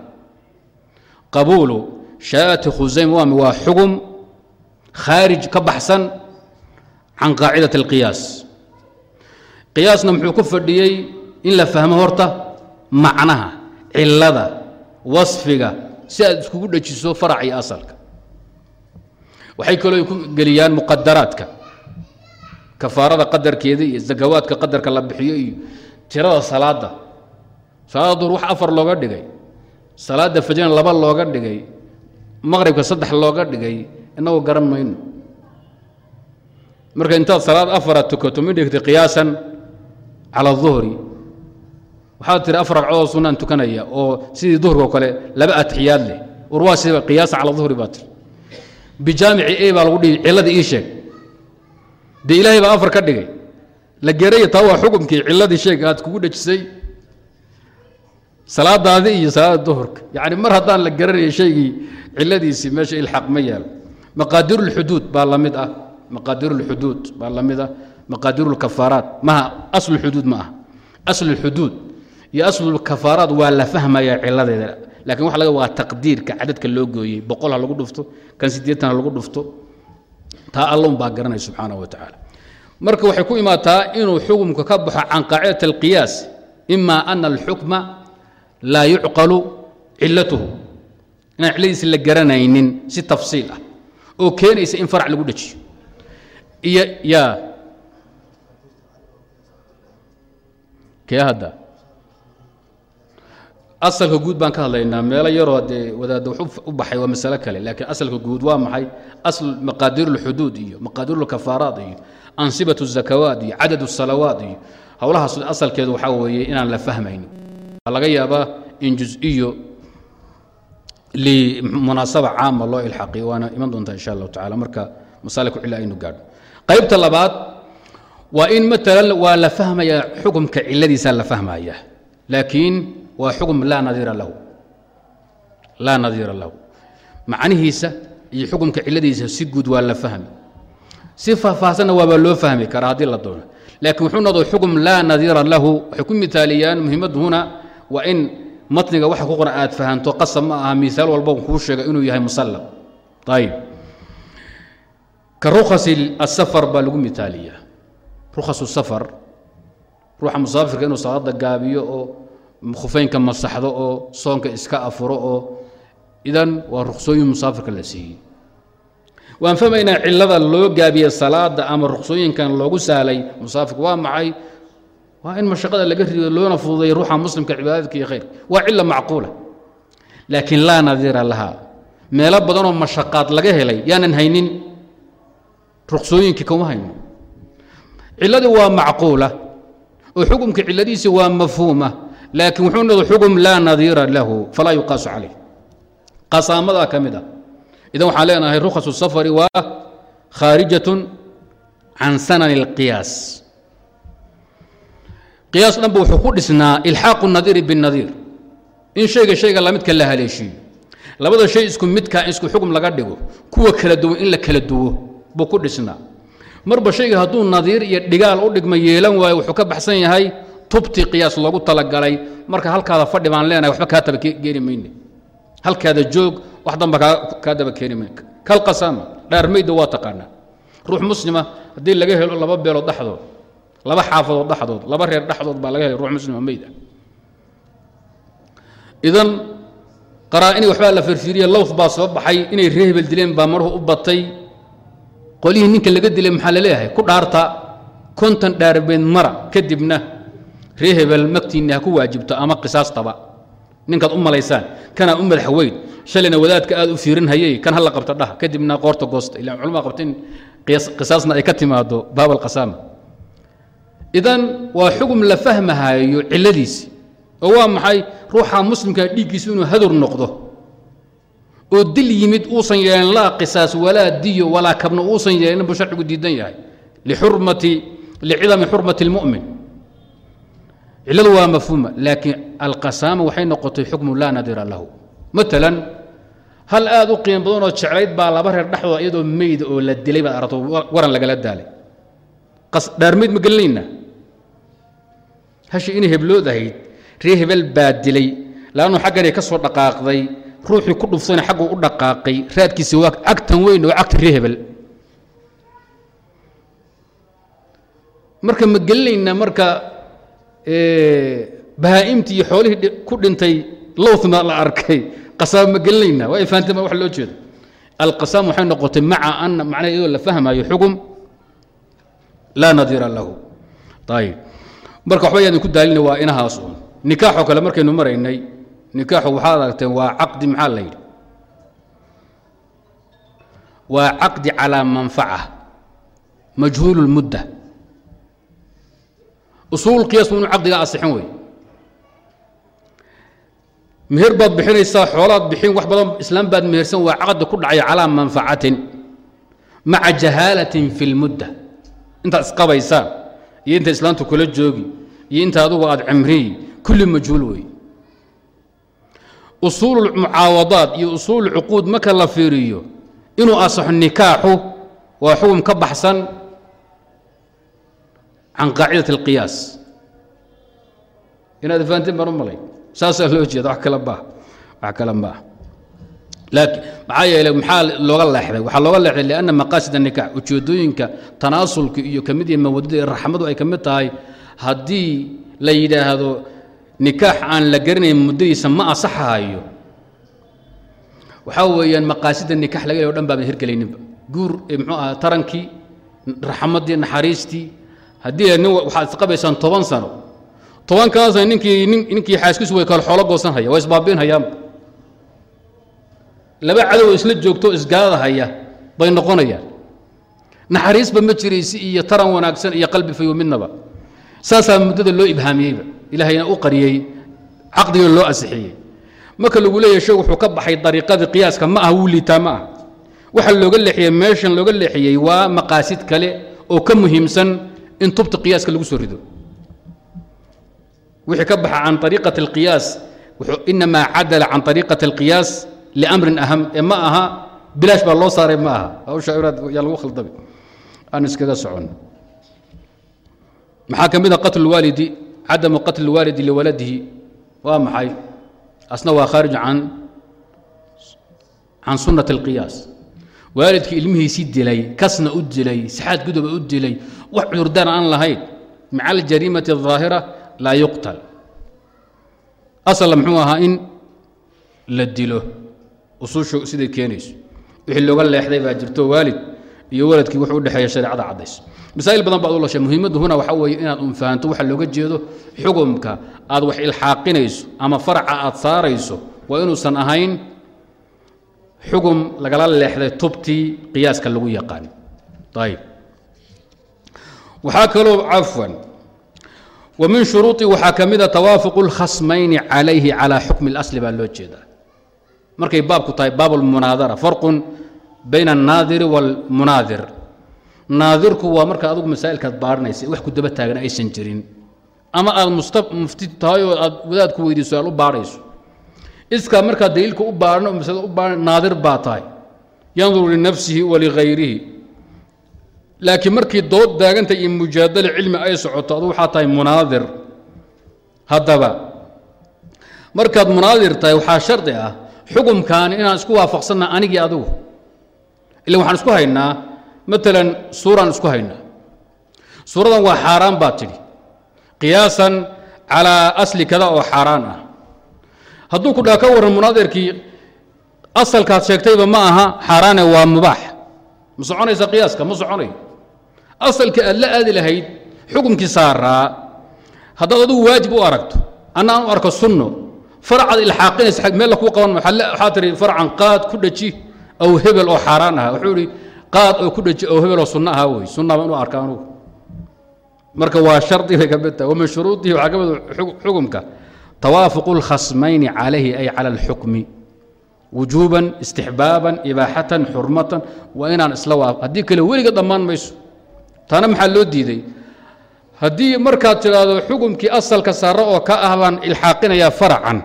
qabuulu shahaadati khusaym waa xugum khaarij ka baxsan can qaacidati اlqiyaas qiyaasna muxuu ku fadhiyey in la fahmo horta macnaha cilada wasfiga si aad iskugu dhejiso farac iyo asalka. Waxay kaloo ku geliyaan muqadaraadka kafaarada qadarkeeda iyo zakawaadka qadarka la bixiyo iyo tirada salaadda. Salaada duhur wax afar looga dhigay salaadda fajrna laba looga dhigay maqribka saddex looga dhigay innagoo garan mayno. Marka intaad salaad afara tukato ma dhigtay qiyaasan cala duhri. Waxaad tiri afar ragcadood sunnaan tukanaya oo sidii duhurka o kale laba atixiyaad leh. War waa siba qiyaasa cala duhri baa tiri bijaamici e baa lagu dhihi cilladii ii sheeg. Dee ilaahay baa afar ka dhigay. La geraya taa waa xukumkii cilladii sheeg aad kugu dhejisay salaadaadii iyo salaada duhurka. Yacni mar haddaan la garanaya shaygii cilladiisii meesha ilxaq ma yaalo maqaadiru lxuduud baa la mid ah. Maqaadiru lxuduud baa la mid ah. Lkafaaraat maha. Xuduud ma aha. Lxuduud iyo kafaaraat waa la fahmayaa cilladeeda. Lakin waxa laga waa taqdiirka cadadka loo gooyey. Boqol ha lagu dhufto kan siddeetan ha lagu dhufto. Taa allun baa garanaya subxaanahu wa tacaala. Marka waxay ku imaataa inuu xukumka ka baxo can qaacidati alqiyaas ima ana alxukma laa yucqalu cilatuhu inaan cilladiisi la garanaynin si tafsiil ah oo keenaysa in farac lagu dhejiyo iyo yaa kee hadda asalka guud baan ka hadlaynaa meelo yaroo dee wadaadda wax u baxay waa masalo kale laakiin asalka guud waa maxay asl maqaadiir اlxuduud iyo maqaadiir اlkafaaraat iyo ansibat الzakawaat iyo cadad الsalawaat iyo howlahaas asalkeedu waxaa weeye inaan la fahmaynin waa laga yaabaa in juز'iyo limunaasaba caama loo ilxaqiyo waana iman doontaa insha allahu tacala marka masale ku cila aynu gaadho. Qaybta labaad waa in maalan waa la fahmayaa xukumka ciladiisaa la fahmaya laakiin waa xukm laa nadiira lahu. Laa nadiira lahu. Macnihiisa iyo xukumka ciladiisa si guud waa la fahmi. Si faahfaahsanna waabaa loo fahmi karaa haddii la doono. Laakiin wuxuu noqdo xukm laa nadiira lahu. Waxay ku mitaaliyaan muhiimaddu huna waa in matniga waxa ku qoran aad fahanto qasab ma aha miaal walba kuu sheega inuu yahay musallam ayib ka rukhasi asafar baa lagu mitaaliyaa. Rukhasu safar ruuxa musaafirka inuu salaada gaabiyo oo khufeynka masaxdo oo soonka iska afuro oo idan waa ruksooyin musaafirka la siiyey. Waan fahmaynaa cilada loo gaabiye salaada ama ruqsooyinkan loogu sahlay musaafirka waa maxay waa in mashaqada laga rido loona fududeeyo ruuxa muslimka cibaadadka iyo khayrka. Waa cila macquula. Laakiin laa nadiira laha. Meelo badanoo mashaqaad laga helay yaanan haynin ruqsooyinkii kama hayno ciladii waa macquula. Oo xukumka ciladiisi waa mafhuuma. Laakiin wuxuu noqday xukum laa nadiira lahu falaa yuqaasu calayh. Qasaamadaa ka mid ah idan waxaan leenahay rukhasu safari waa khaarijatun can sanani اlqiyaas qiyaas dhanba wuxuu ku dhisnaa ilxaaqu nadiiri biاnadiir in shayga shayga lamidka la haleeshiyo. Labada shay isku midkaa isku xukm laga dhigo. Kuwa kala duwan in la kala duwo buu ku dhisnaa. Marba shayga hadduu nadiir iyo dhigaal u dhigma yeelan waayo wuxuu ka baxsan yahay tubti qiyaas loogu talagalay. Marka halkaada fadhi baan leenahay waxba kaa taba geeni mayne. Halkaada joog wax damba kaa daba keeni mayn kalqasaama dhaarmayda waa taqaanaa. Ruux muslima haddii laga helo laba beelood dhexdood laba xaafadood dhexdood laba reer dhexdood baa laga helay ruux muslima meyd ah idan qaraa'ini waxbaa la firfiriye lowf baa soo baxay inay ree hebel dileen baa maruhu u batay. Qolihii ninka laga dilay maxaa la leeyahay? Ku dhaarta konton dhaarbeed mara kadibna ree hebel magtiinni ha ku waajibto ama qisaastaba. Ninkaad u malaysaan kanaa u madax weyn shalayna wadaadka aad u fiirin hayay kan hala qabta dhah kadibna qoorta goosta. Ila culmaa qabta in qisaasna ay ka timaado baab alqasaama idan waa xugum la fahmahayo cilladiisi oo waa maxay ruuxa muslimka dhiiggiisu inuu hadur noqdo? Oo dil yimid uusan yeelin laa qisaas walaa diyo walaa kabno uusan yeelin buu sharcigu diidan yahay. Lixurmati licidami xurmati اlmu'min cilladu waa mafhuuma laakiin alqasaama waxay noqotay xukmu laa nadira lahu. Maalan hal aad u qiimo badanoo jeclayd baa laba reer dhexdooda iyadoo meyda oo la dilay baad aragto waran lagala daalay. Dhaarmayd ma gelinaynaa hashi inay heblood ahayd ree hebel baa dilay laannu xagganay ka soo dhaqaaqday ruuxii ku dhuftayna xagguu u dhaqaaqay raadkiisa waa cagtan weyn oo cagta ree hebel. Marka ma gelinaynaa marka bahaa'imtii iyo xoolihii ku dhintay lowthna la arkay qasaam ma gelinaynaa waa fahanteen wax loo jeedo. Alqasaam waxay noqotay maca ana macnaha iyadoo la fahmayo xugum laa nadiira lahu. Ayib marka waxba yaadan ku daalina waa inahaas uun nikaaxoo kale markaynu maraynay nikaaxu waxaad aragteen waa caqdi maxaa la yidhi? Waa caqdi calaa manfaca majhuulu lmudda usuul qiyaas inu caqdiga asixin wey meher baad bixinaysaa xoolaad bixin wax badan islaam baad mehersan waa caqdi ku dhacay calaa manfacatin maca jahaalatin fi lmudda intaad isqabaysaan iyo inta islaamtu kula joogi iyo inta adugu aad cimriyi kulli majhuul wey usuul mucaawadaat iyo usuul cuquud marka la fiiriyo inuu asaxo nikaaxu waa xukun ka baxsan can qaacidat اlqiyaas inaad fahanteen baan u malay saasaa loo jeeda wax kale baa wax kale maaha maxaa yeeley maxaa looga leexday? Waxaa looga leexday lianna maqaasid الnikax ujeedooyinka tanaasulka iyo ka mid mawadada iyo raxmadu ay ka mid tahay. Haddii la yidhaahdo nikaax aan la garanayn muddadiisa ma asaxahayo waxaa weeyaan maqaasida nikax laga helo o dhan baaban hirgelayninba guur muxuu aha tarankii raxmaddii naxariistii. Haddii nin waxaad isqabaysaan toban sano tobankaasna ninkii ninkii xaaskiisu way kale xoolo goosan haya waa isbaabiin hayaanba laba cadow isla joogto isgaada haya bay noqonayaan. Naxariisba ma jiraysi iyo taran wanaagsan iyo qalbi fayo midnaba. Saasaa muddada loo ibhaamiyeyba. Ilaahayna u qariyey caqdiga loo asixiyey marka lagu leeyahay sheeg wuxuu ka baxay dariiqadii qiyaaska ma aha wuu liitaa ma aha. Waxa looga leexiyey meeshan looga leexiyey waa maqaasid kale oo ka muhiimsan in tubta qiyaaska lagu soo rido. Wixii ka baxa can ariiqati اlqiyaas wuxuu inamaa cadala can ariiqati اlqiyaas liamrin aham ee ma aha bilaash baa loo saaray ma aha hawsha iraad yaa lagu khaldabi aan iskaga socon maxaa ka mid a qatl waalidi cadamu qatl waalidi liwaladihi waa maxay asna waa khaarij can can sunnati اlqiyaas waalidkii ilmihiisii dilay kasna u dilay saxaad guduba u dilay wax cudurdaan aan lahayn maca aljariimati الظaahira laa yuqtal asala muxuu ahaa in la dilo usuushu siday keenayso wixii looga leexday baa jirto waalid iyo waladkii wuxuu udhexeeya shareecada caddays masaa'il badan baad u lashay muhiimaddu huna waxaa weeye inaad un fahanto waxa looga jeedo xugumka aad wax ilxaaqinayso ama faraca aad saarayso waa inuusan ahayn xugum lagala leexday tubtii qiyaaska lagu yaqaan ayib waxaa kaloo cafwan wa min shuruuطi waxaa ka mida tawaafuqu اlkhasmayni calayhi calى xukmi اlasli baa loo jeedaa markay baabku tahay baab اlmunaadara farqun bayna الnaadiri wاlmunaadir naadirku waa marka adugu masaa'ilkaad baarhanaysa wax ku daba taagan aysan jirin ama aad mufti tahay oo aad wadaad ku weydiiso aad u baarhayso iskaa markaad daliilka u baarhan oo masalada u baarhan naadir baa tahay yanduru linafsihi wa ligayrihi laakiin markii dood daaganta iyo mujaadala cilmi ay socoto adu waxaa tahay munaadir haddaba markaad munaadir tahay waxaa shardi ah xukumkaani inaan isku waafaqsanna anigii adigu ila waxaan isku haynaa maalan suuraan isku haynaa. Suuradan waa xaaraan baad tidhi. Qiyaasan calaa asli kada oo xaaraan ah. Hadduu ku dhaa ka warran munaadirkii asalkaad sheegtayba ma aha xaaraane waa mubaax. Ma soconaysa qiyaaska? Ma soconayo asalka aad la aadi lahayd xukumkii saaraa haddaad adigu waajib u aragto anna aan u arko sunno faracaad ilxaaqinaysa meella kuu qaban waxaa tihi farcan qaad ku dhaji aw hebel oo xaaraan aha wuxuu ihi qaad oo ku dhaji aw hebel oo sunno ahaa wey sunna baan u arka anugu marka waa shardi bay ka mid tahay wamin shuruudihi waxaa ka mid xukumka twaafuq اlkhasmayni calayhi ay cala اlxukmi wujuuban istixbaaban ibaaxatan xurmatan waa inaan isla waa haddii kale weliga dhammaan mayso taana maxaa loo diiday haddii markaad tidhaahdo xukumkii asalka saare oo ka ah baan ilxaaqinayaa faracan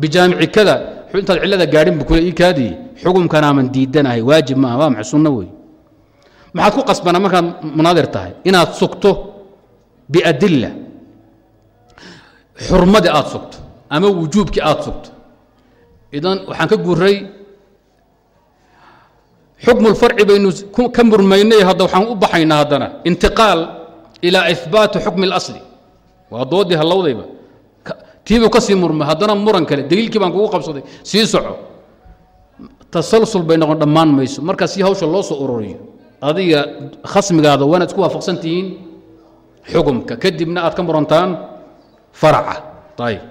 bijaamici kada intaad cillada gaadhin bu kule ii kaadiye xukumkanaaman diidanahay waajib maaha waa maxay sunno wey maxaad ku qasbanaa markaad munaadir tahay inaad sugto biadilla xurmadii aada sugto ama wujuubkii aada sugto. Idan waxaan ka guray xukmu lfarci baynu ka murmaynay hadda waxaan u baxaynaa haddana intiqaal ilaa ihbaati xukmi اlasli waa doodii hallowdayba tiibuu ka sii murmay. Haddana muran kale daliilkii baan kugu qabsaday sii soco. Tasalsul bay noqon dhammaan mayso. Marka si hawsha loo soo ururiyo adiga khasmigaada waanaad isku waafaqsan tihiin xukumka. Kadibna aad ka murantaan farca ayb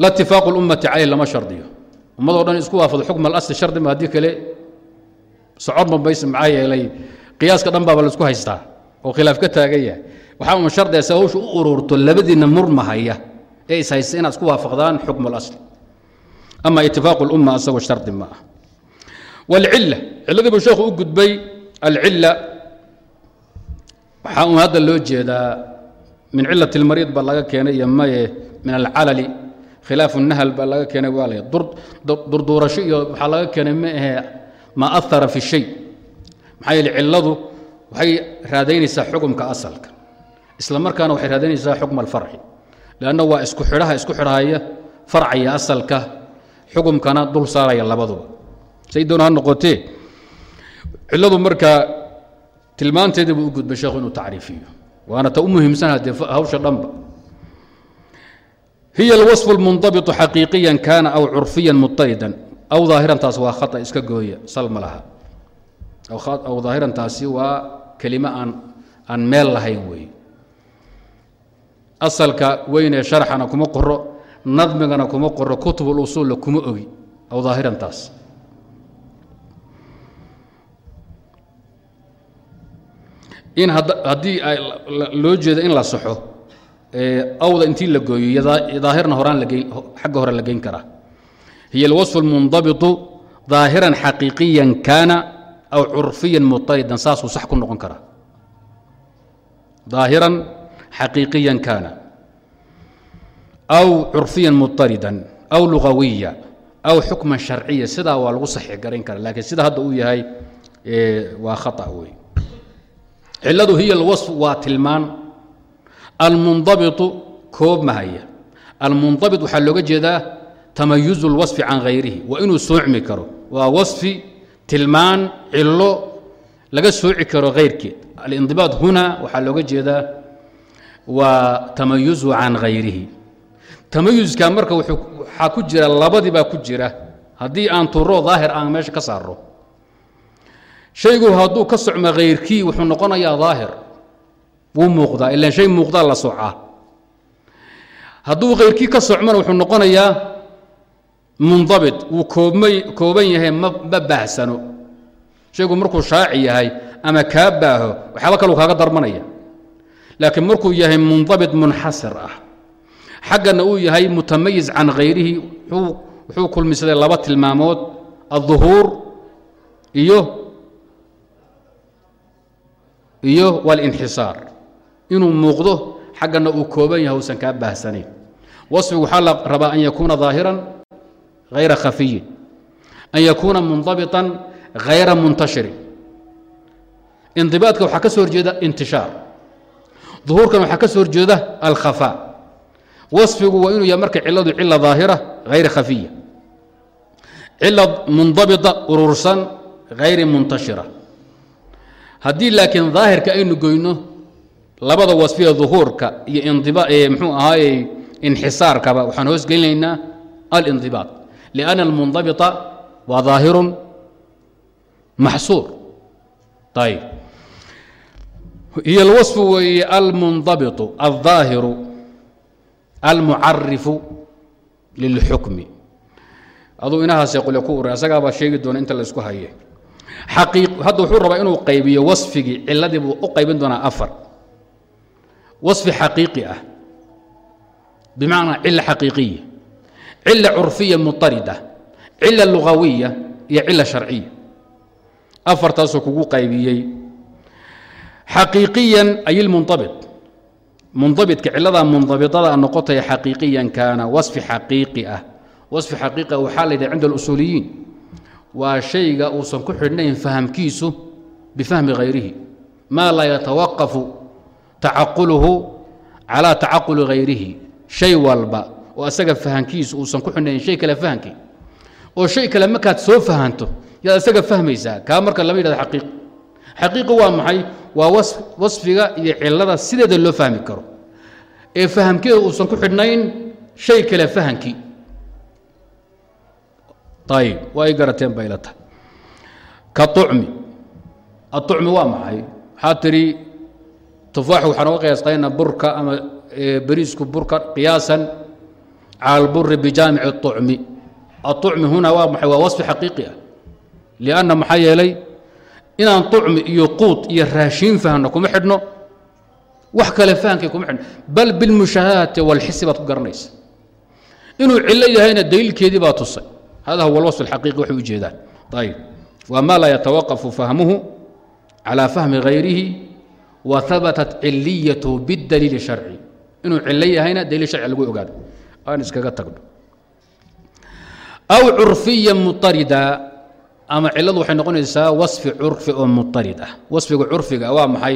la itifaaqu اlummati caleyh lama shardiyo. Ummadoo dhan isku waafado xukm alasli shardi ma haddii kale socod mabayse maxaa yeelay qiyaaska dhan baaba la isku haystaa oo khilaaf ka taagan yahay waxaa uma shardiya si hawsha u ururto labadiinna murmahaya ee is haysta inaad isku waafaqdaan xukm alasli ama itifaaqu اlumma asagoo shardi ma ah wاlcila ciladii buu sheekhu u gudbay alcila waxaa uun hadda loo jeedaa min cilaة اlmariid baa laga keenay iyo maye min alcalali khilaaf الnahl baa laga keenay waa la durduurasho iyo waxaa laga keenay ma ahe ma ahara fi الshay maxaa yeele ciladu waxay raadaynaysaa xukumka asalka isla markaana waxay raadaynaysaa xukm alfarci lanna waa isku xidhaha isku xidhahaya farcaya asalka xukumkana dul saaraya labaduba say doona ha noqotee ciladu markaa tilmaanteedii buu u gudbay sheekhu inuu tacriifiyo waana ta u muhiimsan haddee hawsha dhanba hiya alwaصف اlmundabiط xaqiiqiya kaana aw curfiya muطaridan aw daahirantaas waa khata iska gooya sal ma laha aw daahirantaasi waa kelimo aan aan meel lahayn weeye asalka weynee sharxana kuma qoro nadmigana kuma qoro kutub اlusuulla kuma ogi aw daahirantaas in haddii loo jeedo in la saxo awda intii la gooyo daahirna horaan agga hore la geyn karaa hiy اlwaصف اlmundabiطu ظaahiran xaqiiqiya kaana aw curfiya muطaridan saasuu sax ku noqon karaa ظaahiran xaqiiqiya kaana aw curfiya muطaridan aw lugawiya aw xukman sharciya sidaa waa lagu saxi garayn kara lakiin sida hadda uu yahay waa khaطأ wey ciladu hiy اlwaصف waa tilmaan almundabiطu koob mahaya almundabiط waxaa looga jeedaa tamayuzu اlwaصfi can hayrihi waa inuu soocmi karo waa waصfi tilmaan cilo laga sooci karo hayrkeed alindibaad huna waxaa looga jeedaa waa tamayuzu can hayrihi tamayuskaa marka waxaa ku jira labadii baa ku jira. Haddii aan turo daahir aan meesha ka saaro shaygu hadduu ka socmo khayrkii wuxuu noqonayaa daahir. Wuu muuqdaa ilaan shay muuqdaa la socaa. Hadduu khayrkii ka socmona wuxuu noqonayaa mundabit wuu kooban yahay ma baahsano. Shaygu markuu shaaci yahay ama kaa baaho waxyaaba kaluu kaaga darmanaya laakiin markuu yahay mundabit munxasir ah xaggana uu yahay mutamayiz can khayrihi wuxuu kulmisaday laba tilmaamood alظuhuur iyo iyo walinxisaar inuu muuqdo xaggana uu kooban yahay usan kaa baahsanayn wasfigu waxaa la rabaa an yakuuna ظaahiran hayra khafiyin an yakuuna mundabiطan hayra muntashirin indibaadka waxaa ka soo horjeeda intishaar duhuurkan waxaa ka soo horjeeda alkhafaa wasfigu waa inuu yahay marka ciladu cila daahira hayr khafiya. Cila mundabita urursan hayri muntashira. Haddii laakiin daahirka aynu goyno labada wasfiya duhuurka iyo mxuu ahaaye inxisaarkaba waxaan hoos gelinaynaa alindibaat lianna almundabita waa daahirun maxsuur. Ayb iyo alwasfu weeye almundabitu aldaahiru almucarifu lilxukmi aduu inahaasee qole ku uray asagaabaa sheegi doona inta la isku haye hadda wuxuu rabaa inuu qaybiyo wasfigii ciladii buu u qaybin doonaa afar wasfi xaqiiqi ah bimacnaa cila xaqiiqiya cila curfiya mutarida cila lugawiya iyo cila sharciya afartaasuu kugu qaybiyey xaqiiqiyan ay ilmunabit mundabitka ciladaa mundabitada noqotaya xaqiiqiyan kaana wasfi xaqiiqi ah. Wasfi xaqiiqi ah waxaa la yidhaha cinda alusuuliyiin waa shayga uusan ku xidhnayn fahamkiisu bifahmi hayrihi maa laa yatawaqafu tacaquluhu calaa tacaquli hayrihi shay walba oo asaga fahamkiisu uusan ku xidhnayn shay kale fahamkii. Oo shay kale markaad soo fahanto yaad asaga fahmaysaa. Kaa marka lama yidhahdo xaqiiq xaqiiqu waa maxay? Waa wasfiga iyo cilada sideeda loo fahmi karo. Ee fahamkeeda uusan ku xidhnayn shay kale fahamkii ayib waa ay garateen bay ila tahay. Ka ucmi aucmi waa maxay? Waxaa tiri tufaax waxaan uga qiyaastaynaa burka ama beriisku burka qiyaasan cala bijaamici ucmi aucmi huna waa maay waa wasfi xaqiiqi ah. Lianna maxaa yeelay inaan طucmi iyo quud iyo raashiin fahno kuma xidhno. Wax kale fahamkay kuma xidhno. Bal bilmushaahadati walxisi baad ku garanaysa. Inuu cilo yahayna daliilkeedii baa tusay. Hada huwa alwasf alxaqiiqi waxay u jeedaan. Maa laa yatawaqafu fahmuhu calى fahmi hayrihi wa habatat bidaliili sharci. Inuu cilo yahayna daliil sharci lagu ogaado. Aan iskaga tagno. Aw curfiya mutarida ama ciladu waxay noqonaysaa wasfi curfi oo mutarid ah wasfiga curfiga waa maxay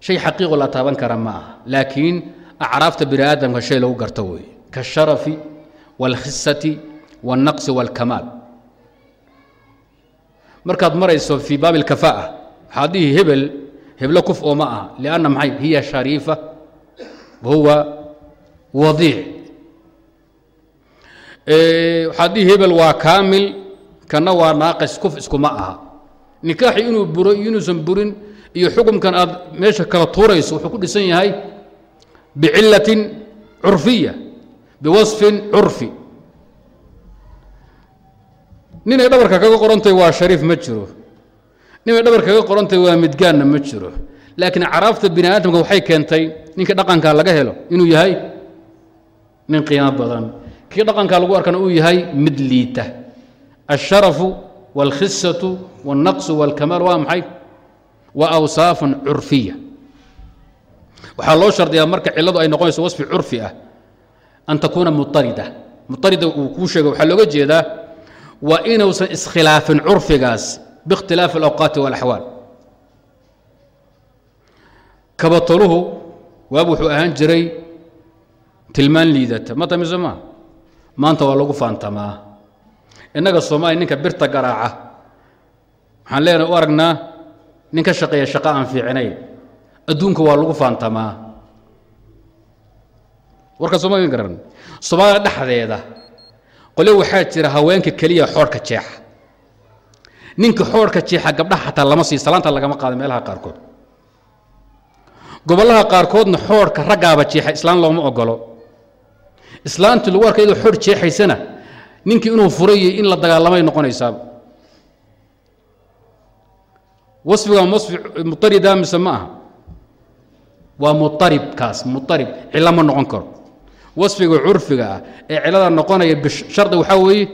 shay xaqiiqo la taaban kara ma aha laakiin acraafta bini aadamka shay lagu garto weeye kaasharafi wاlkhisati wاlnaqsi wاlkamaal markaad marayso fii baabi اlkafaa'a waxaad dhihi hebel heblo kuf oo ma aha lianna maxay hiya shariifa wahuwa wadiic waxaad dhihi hebel waa kaamil kana waa naaqis kuf iskuma aha. Nikaaxi inuu buro iyo inuusan burin iyo xukumkan aad meesha kala tuurayso wuxuu ku dhisan yahay bicilatin curfiya biwasfin curfi. Ninay dhabarka kaga qorantahy waa shariif ma jiro. Ninay dhabar kaga qorantahy waa midgaanna ma jiro. Laakiin caraafta bini aadamka waxay keentay ninka dhaqanka laga helo inuu yahay nin qiimo badan. Kii dhaqanka lagu arkana uu yahay mid liita الشhرف والkhisaة والنqص والكmaal waa maxay waa أwsaaف curfiya waxaa loo shardiyaa marka ciladu ay noqonayso waصfi curfi ah an takuuna muطarida muطarida uu kuu sheega waxaa looga jeedaa waa inuusan iskhilaafin curfigaas bاkhtilaafi الأwqaati والأxwaal kabatoluhu waab wuxuu ahaan jiray tilmaan liidata ma tamiso ma maanta waa lagu faantamaa innaga soomaaliya ninka birta garaaca. Waxaan leenahay u aragnaa nin ka shaqeeya shaqo aan fiicnayn adduunka waa lagu faantamaa. Warka soomaliya garan. Soomaaliya dhexdeeda qole waxaa jira haweenka keliya xoodhka jeexa. Ninka xoodhka jeexa gabdhaha xataa lama sii salaanta lagama qaado meelaha qaarkood. Gobollaha qaarkoodna xoodhka raggaaba jeexa islaan looma ogolo islaantii lagu arka iyadoo xoodh jeexaysana ninkii inuu furayay in la dagaalamay noqonaysaaba wasfiga wasfi mutarida mise ma aha waa muaribkaas muarib cilo ma noqon karo wasfiga curfiga ah ee cilada noqonaya bishardi waxaa weeye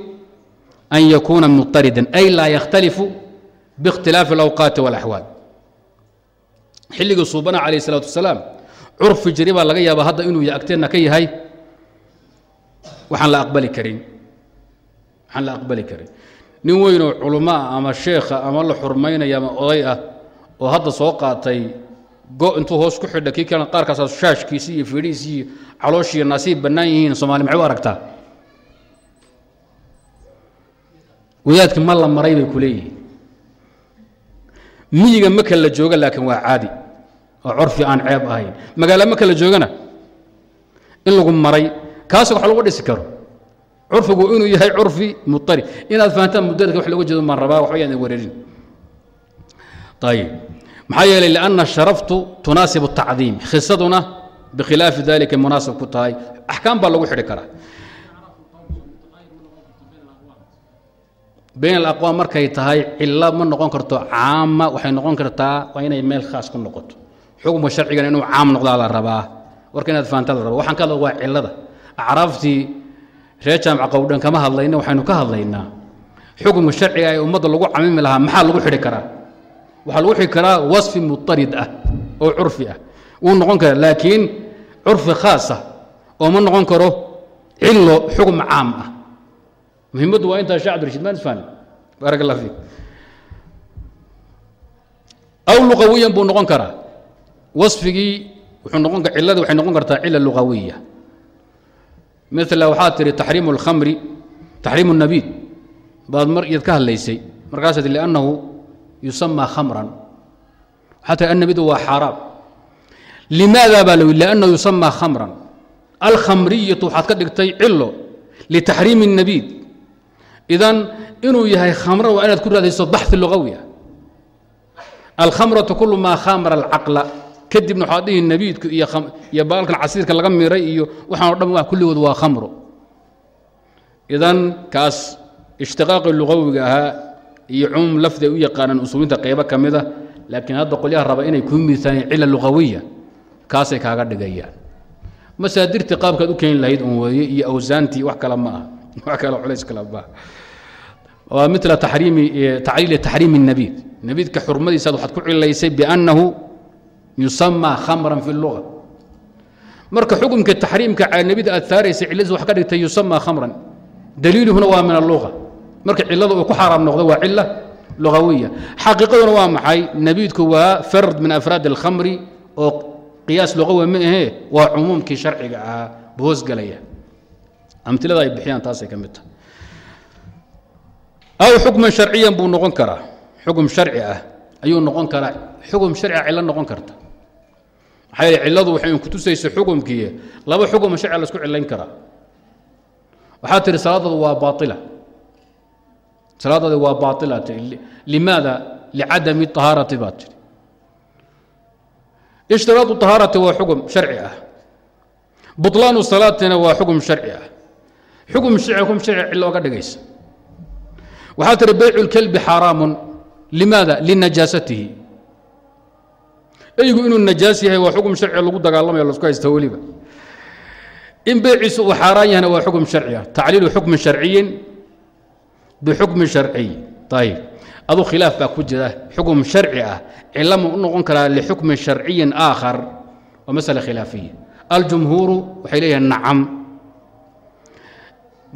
an yakuuna muطaridan ay laa yakhtalifu biاkhtilaafi اlawqaati wاlaxwaal xilligii suubana calayh الsalaatu wasalaam curfi jiri baa laga yaaba hadda inuu agteenna ka yahay waxaan la aqbali karin waxaan la aqbali karin nin weynoo culummoa ama sheekha ama la xurmaynaya ama oday ah oo hadda soo qaatay go intuu hoos ku xidha kii kale qaarkaas shaashkiisii iyo fiidhihiisii iyo calooshii naasiib bannaan yihiin soomaali maxay u aragtaa wadaadki ma la maray bay ku leeyihiin. Miyiga maka la jooga laakiin waa caadi oo curfi aan ceeb ahayn. Magaalo maka la joogana? In lagu maray kaas wax lagu dhisi karo curfigu inuu yahay curfi muari inaad fahantaan mudaridka wax looga jeedo maan rabaa waxba yaan wareerin. Ayib maxaa yeelay lianna sharaftu tunaasib الtacdiim khisaduna bikhilaafi dalika munaasib ku tahay. Axkaam baa lagu xidhi karaa. Bayn alaqwaam markay tahay cilo ma noqon karto caama waxay noqon kartaa waa inay meel khaas ku noqoto. Xukumka sharcigana inuu caam noqdaa la rabaa. Warka inaad fahantaa la rabaa. Waxaan ka hadla waa cilada acraaftii reer jaamca qowdhan kama hadlayna waxaynu ka hadlaynaa. Xukumka sharciga ee ummadda lagu camimi lahaa maxaa lagu xidhi karaa? Waxaa lagu xidhi karaa wasfi mutarid ah oo curfi ah. Wuu noqon karaa laakiin curfi khaasa oo ma noqon karo cilo xukm caam ah. Muhimaddu waa intaa shee abdirashid maan isfahmi baarak allah fiik. Aw luqawiyan buu noqon karaa. Wasfigii wuxuu noqon cilladii waxay noqon kartaa cila luqawiya mila waxaad tihi taxriimu اlkhamri taxriimu الnabiid baad mar iyad ka hadlaysay markaasaad liannahu yusamaa khamran waxaa tihi annabidu waa xaaraam limaada baa la yidhi liannahu yusamaa khamran alkhamriyatu waxaad ka dhigtay cilo litaxriimi الnabiid idan inuu yahay khamra waa inaad ku raadayso baxi lugawi ah alkhamratu kulu maa khamara alcaqla kadibna waxaad dhihi nabiidku iyo baalkan casiirka laga miray iyo waxaan o dhan wa kulligood waa khamro idan kaas ishtiqaaqi lugawiga ahaa iyo cumuum lafdi ay u yaqaanaan usuulinta qaybo ka mid a laakiin hadda qolyaha raba inay kuu miisaanin cila lugawiya kaasay kaaga dhigayaan. Masaadirtii qaabkaad u keeni lahayd un weeye iyo awsaantii wax kale ma aha. <laughs> Wax kale culays kale ma waa mila taxriimi tacliili taxriimi الnabiid nabiidka xurmadiisaad waxaad ku cilaysay biannahu yusamaa khamran fi اluga marka xukumka taxriimka nabida aad saaraysay ciladiis wax ka dhigtay yusamaa khamran. Daliiluhuna waa min alluga marka cilada uu ku xaaraam noqdo waa cila lugawiya xaqiiqaduna waa maxay? Nabiidku waa fard min afraad اlkhamri oo qiyaas lugawi ma ahee waa cumuumkii sharciga ahaa boosgelaya amilada ay bixiyaan taasay ka mid tahay. Aw xukman sharciyan buu noqon karaa. Xukum sharci ah ayuu noqon karaa. Xukum sharcia cilo noqon karta maxaa yeele cilladu waxay kutusaysa xukumkii laba xukuma sharciga la isku cilayn karaa waxaa tihi salaadooda waa baaila salaadooda waa baaila tii limaada licadami طahaarati baa tihi ishtiraadu طahaarati waa xukum sharci ah buطlaanu salaatina waa xukum sharci ah xukum sharci xukum sharci cilo oga dhigaysa waxaa tihi baycu اlkelbi xaaraamu limaada linajaasatihi eygu inuu najaas yahay waa xukum sharci lagu dagaalamayo lasku haysta weliba. In beyciisu uu xaaraan yahna waa xukum sharci ah tacliilu xukmin sharciyin bixukmin sharciy ayib adu khilaaf baa ku jira. Xukum sharci ah cilo ma u noqon karaa lixukmin sharciyin aakhar waa masale khilaafiya. Aljumhuuru waxay leeyihiin nacam.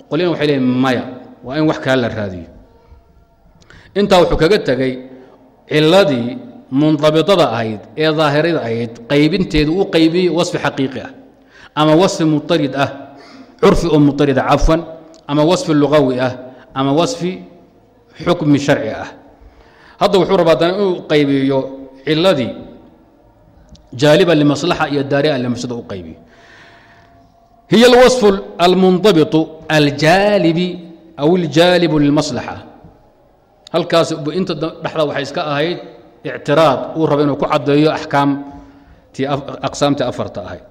Qolyana waxay leeyihiin maya waa in wax kale la raadiyo. Intaa wuxuu kaga tegey ciladii mundabiطada ahayd ee daahirada ahayd qaybinteedu u qaybiyey wasfi xaqiiqi ah ama wasfi muطarid ah curfi oo muطarida cafwan ama wasfi lugawi ah ama wasfi xukmi sharci ah hadda wuxuu rabaa haddana inuu qaybiyo ciladii jaaliba limaslaxa iyo daari'a limafsada u qaybiyo hiy alwaصfu almundabiطu aljaalibi aw iljaalibu lilmaslaxa halkaas inta dhexda waxay iska ahayd ictiraad uu raba inuu ku caddeeyo axkaamtii aqsaamtii afarta ahayd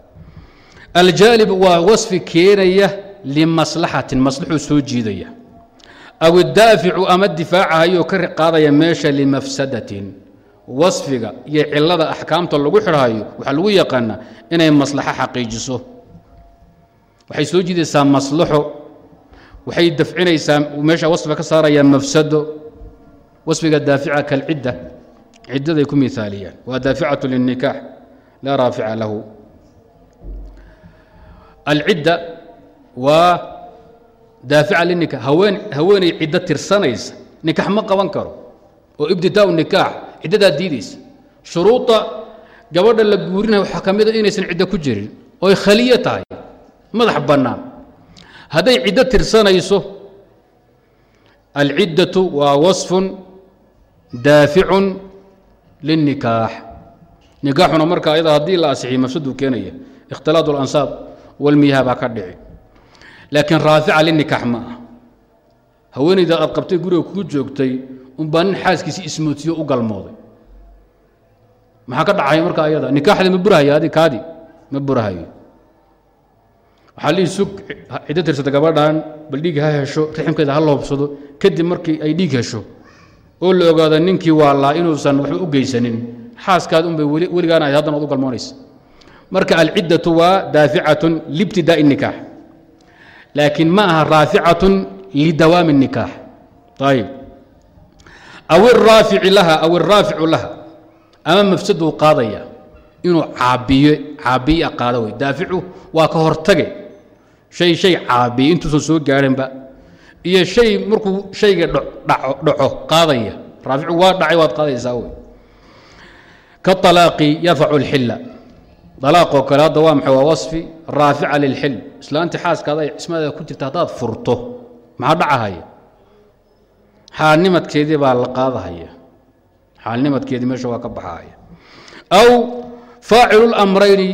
aljaalib waa wasfi keenaya limaslaxatin maslaxuu soo jiidaya. Aw idaaficu ama difaacahayoo ka qaadaya meesha limafsadatin. Wasfiga iyo cilada axkaamta lagu xidhayo waxaa lagu yaqaanaa inay maslaxo xaqiijiso. Waxay soo jiidaysaa maslaxo waxay dafcinaysaa meesha wasfiga ka saaraya mafsado. Wasfiga daafica kalcidda ciddaday ku miaaliyaan waa daaficatu linikaax laa raafica lahu alcidda waa daafica linikaax haween haweenay ciddo tirsanaysa nikax ma qaban karo oo ibtidaau nikaax ciddadaa diidaysa shuruuda gabadha la guurinaya waxaa ka mid a inaysan ciddo ku jirin oy khaliyo tahay madax bannaan hadday ciddo tirsanayso alciddatu waa wasfun daaficun linikaax nikaaxuna marka ayada haddii la asixiyo mafsaduu keenaya ikhtilaad اlansaab walmiyaha baa ka dhici laakiin raafica linikaax ma ah haweenayda aad qabtay guriga kuu joogtay unbaa nin xaaskiisi ismootiyo u galmooday maxaa ka dhacay marka ayada nikaaxdii ma burahayo adi kaadi ma burahayo waxaa lihi sug ciddo tirsata gabadhan bal dhiig ha hesho raximkeeda ha loobsado kadib markii ay dhiig hesho oo la ogaado ninkii waalaa inuusan waxba u geysanin. Xaaskaada unbay weligaana ahayd haddana ad u galmoonaysa. Marka alciddatu waa daaficatun liibtidaa'i nikaax. Laakiin ma aha raaficatun lidawaami الnikaax ayib aw iraafici laha aw iraaficu laha ama mafsaduu qaadaya inuu caabiyo caabiya qaado wey daaficu waa ka hortage. Shay shay caabiya intuusan soo gaadhinba iyo shay markuu shayga dhaco qaadaya. Raaficu waa dhacay waad qaadaysaa wey kaalaaqi yarfacu اlxila alaaqoo kale hadda waa maxay? Waa wasfi raafica lilxil islaantii xaaskaada cismadeeda ku jirta haddaad furto maxaa dhacahaya? Xaalnimadkeedii baa la qaadahaya. Xaalnimadkeedii meesha waa ka baxahaya. Aw faacilu lamrayni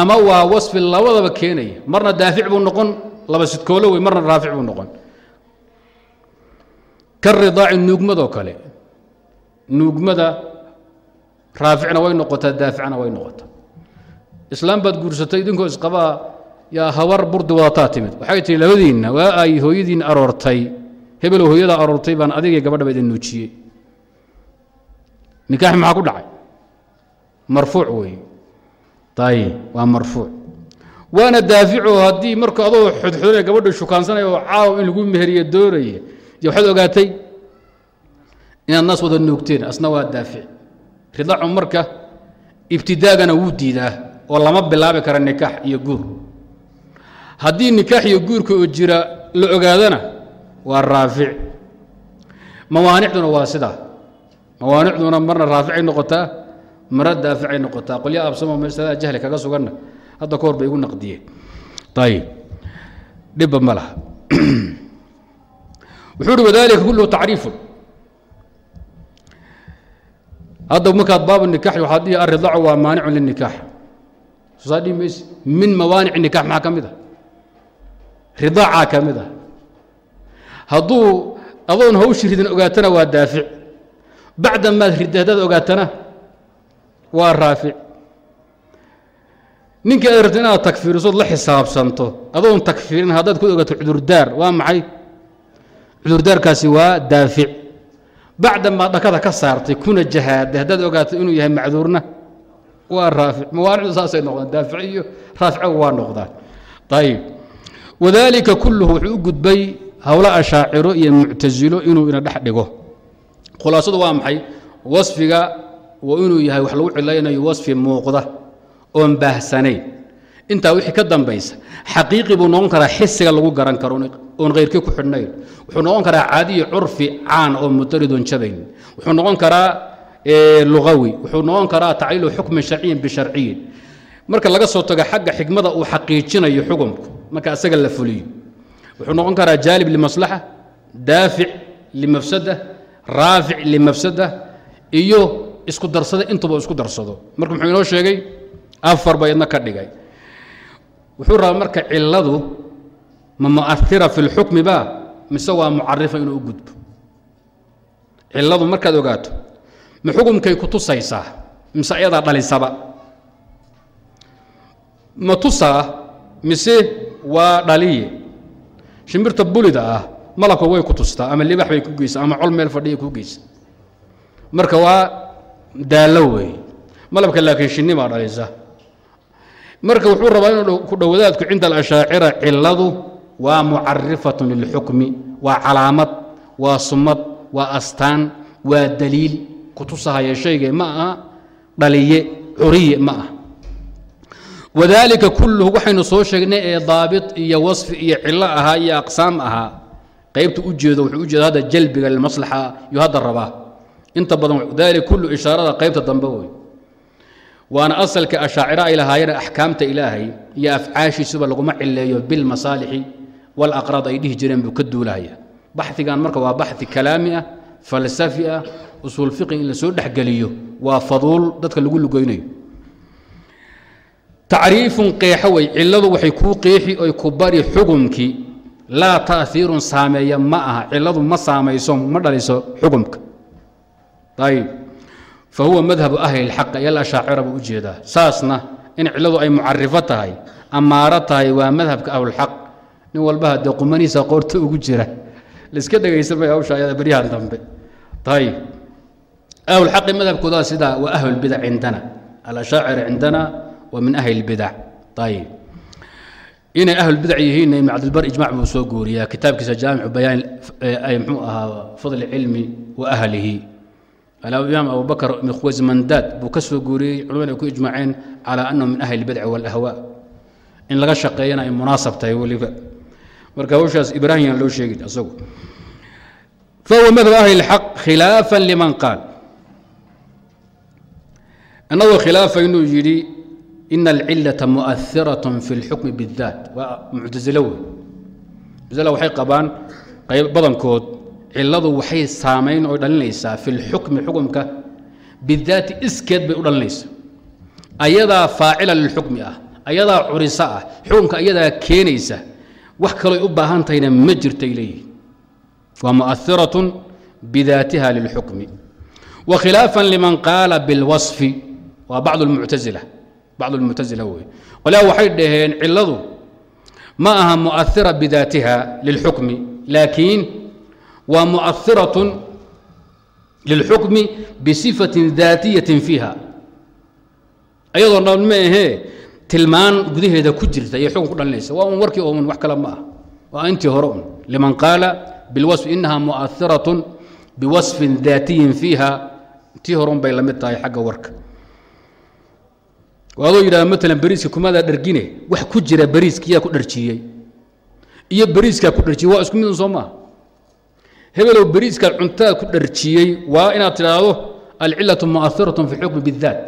ama waa wasfi labadaba keenaya. Marna daafic buu noqon laba sidkoolo wey marna raafic buu noqon. Karidaaci nuugmadoo kale nuugmada raaficna way noqotaa daaficna way noqotaa. Islaam baad guursatay idinkoo isqabaa yaa habar burdi wadataa timid. Waxay tihi labadiinna waa ay hooyadiin aroortay. Hebelo hooyada aroortay baan adigii gabadhaba idin nuujiyey. Nikaax maxaa ku dhacay? Marfuuc weeye. Ayib waa marfuuc waana daafico haddii marka adoo xodxodana gabadha shukaansanaya oo caaw in lagu meheriye doonaya dee waxaad ogaatay? Inaad naas wada nuugteen asna waa daafic. Ridaacu marka ibtidaagana wuu diidaa oo lama bilaabi kara nikaax iyo guur. Haddii nikaax iyo guurka oo jira la ogaadana waa raafic. Mawaanicduna waa sidaa. Mawaanicduna marna raaficay noqotaa marna daaficay noqotaa. Qolya absamo masalada jahli kaga suganna hadda ka hor bay igu naqdiyeen ayib dhibba ma laha. <clears throat> Wuxuu uhi wadalika kulluhu tacriifun. Hadda markaad baabu nikax waxaad dhihi aridacu waa maanicun linikaax soosaa dhihi mayse min mawaanic nikax maxaa ka mid a ridaacaa ka mid ah. Hadduu adoon hawshi ridin ogaatana waa daafic. Bacda maad ridda ogaatana waa raafic ninkii aad rabto inaad takfiirisood la xisaabsanto adoon takfiirin haddaad ku ogaato cudurdaar waa maxay? Cudurdaarkaasi waa daafic. Bacda maad dhakada ka saartay kuna jahaaday haddaad ogaato inuu yahay macduurna waa raafic. Mawaanicdu saasay noqdaan daafic iyo raafico waa noqdaan. Ayib wadaalika kulluhu wuxuu u gudbay howlo ashaaciro iyo muctasilo inuu ina dhex dhigo. Khulaasadu waa maxay? Wasfiga waa inuu yahay wax lagu cilaynayo wasfi muuqda oon baahsanayn. Intaa wixii ka dambaysa xaqiiqi buu noqon karaa xisiga lagu garan karo oon khayrkii ku xidhnayn. Wuxuu noqon karaa caadiyi curfi caan oo mutaridoon jabayn wuxuu noqon karaa lugawi. Wuxuu noqon karaa tacliilu xukmin sharciyin bisharciyin. Marka laga soo tago xagga xikmada uu xaqiijinayo xukumku marka asaga la fuliyo. Wuxuu noqon karaa jaalib limaslaxa daafic limafsada raafic limafsada iyo isku darsada intuba isku darsado. Marka muxuu inoo sheegay afar ba idna ka dhigay. Wuxuu rabaa marka ciladu ma mu'ahira fi lxukmi ba mise waa mucarifa inuu u gudbo? Cilladu markaad ogaato ma xukumkay ku tusaysaa mise ayadaa dhalisaba? Ma tusaa mise waa dhaliye? Shimbirta bulida ah malabka way ku tustaa ama libax bay ku geysaa ama col meel fadhiya ku geysa marka waa daallo weeye. Malabka laakiin shinni baa dhalisa marka wuxuu rabaa inuu ku dhowadaadku cinda alashaacira cilladu waa mucarifatun lilxukmi waa calaamad waa sumad waa astaan waa daliil. Kutusahaya shayga ma aha dhaliye curiye ma ah wadaalika kulluhu waxaynu soo sheegnay ee daabit iyo wasfi iyo cillo ahaa iyo aqsaam ahaa. Qaybta u jeedo wuxuu u jeeda hadda jalbiga limaslaxa yuu hadda rabaa. Inta badan dalika kullu ishaarada qaybta dambe wey waana asalka ashaaciro ay lahaayeen axkaamta ilaahay iyo afcaashiisuba laguma cileeyo bilmasaalixi walaqraad ay dhihi jireen buu ka duulahaya baxigan marka waa baxi kalaami ah falsafi ah usuul fiqi in la soo dhexgeliyo waa faduul dadka lagu lugeynayo tacriifun qeexo wey cilladu waxay kuu qeexi oy ku bari xukumkii laa taahiirun saameeya ma aha cilladu ma saamayso ma dhaliso xukumka ayib fa huwa madhabu ahli lxaq iyo ashaacira buu u jeedaa saasna in cilladu ay mucarifo tahay amaaro tahay waa madhabka ahlulxaq nin walba haddee qumanihiisa qoorta ugu jira laiska dhegaysan maya hawsha ayada beryahan dambe ayib ahlulxaqi madhabkoodaa sidaa waa ahlulbidac cindana alashaacira cindana waa min ahli lbidac ayib inay ahlulbidac yihiinna ibn cabdilbar ijmac buu soo guuriyaa kitaabkiisa jaamicu bayaan mxuu ahaa fadli cilmi wa ahlihi alimaam abubakr ibn khwasmandaad buu ka soo guuriyey culimada ay ku ijmaaceen calaa annahu min ahli lbidci walahwaa in laga shaqeeyana ay munaasab tahay weliba marka hawshaas ibraahim loo sheegin isagu fahuwa madhab ahli اlxaq khilaafa liman qaal inagoo khilaafaynu yidhi ina alcilata muahiraة fi اlxukmi biاdaat waa muctasilo wey muctasila waxay qabaan qayb badankood ciladu waxay saamayn oo dhalinaysaa fi lxukmi xukumka bidaati iskeed bay u dhalinaysaa. Ayadaa faacila lilxukmi ah ayadaa curiso ah xukumka ayadaa keenaysa wax kalooy u baahan tahayna ma jirtay leeyihi waa muahiratun bidaatiha lilxukmi wa khilaafan liman qaala bilwasfi waa bacd lmuctasila bacd lmuctasila wey qolaa waxay dhaheen ciladu ma aha muahira bidaatiha lilxukmi laakiin waa muahiraة lilxukmi bisifaةi daatiyaة fiiha ayadoo dhan ma ahee tilmaan gudaheeda ku jirta ayay xukun ku dhalinaysa waa un warkii omun wax kale ma ah waa intii hore un liman qaala biاlwaصfi inaha muahiraة biwaصfin daatiyin fiiha tii horun bay la mid tahay xagga warka adoo yidhahda maalan beriiska kumadaa dhargine wax ku jira beriiskiyaa ku dharjiyey iyo beriiskaa ku dharjiyey waa isku midun soo maaha hebelow beriiska cuntaad ku dharjiyey waa inaad tidhaahdo alcilatu muahiratun fi xukmi bidaat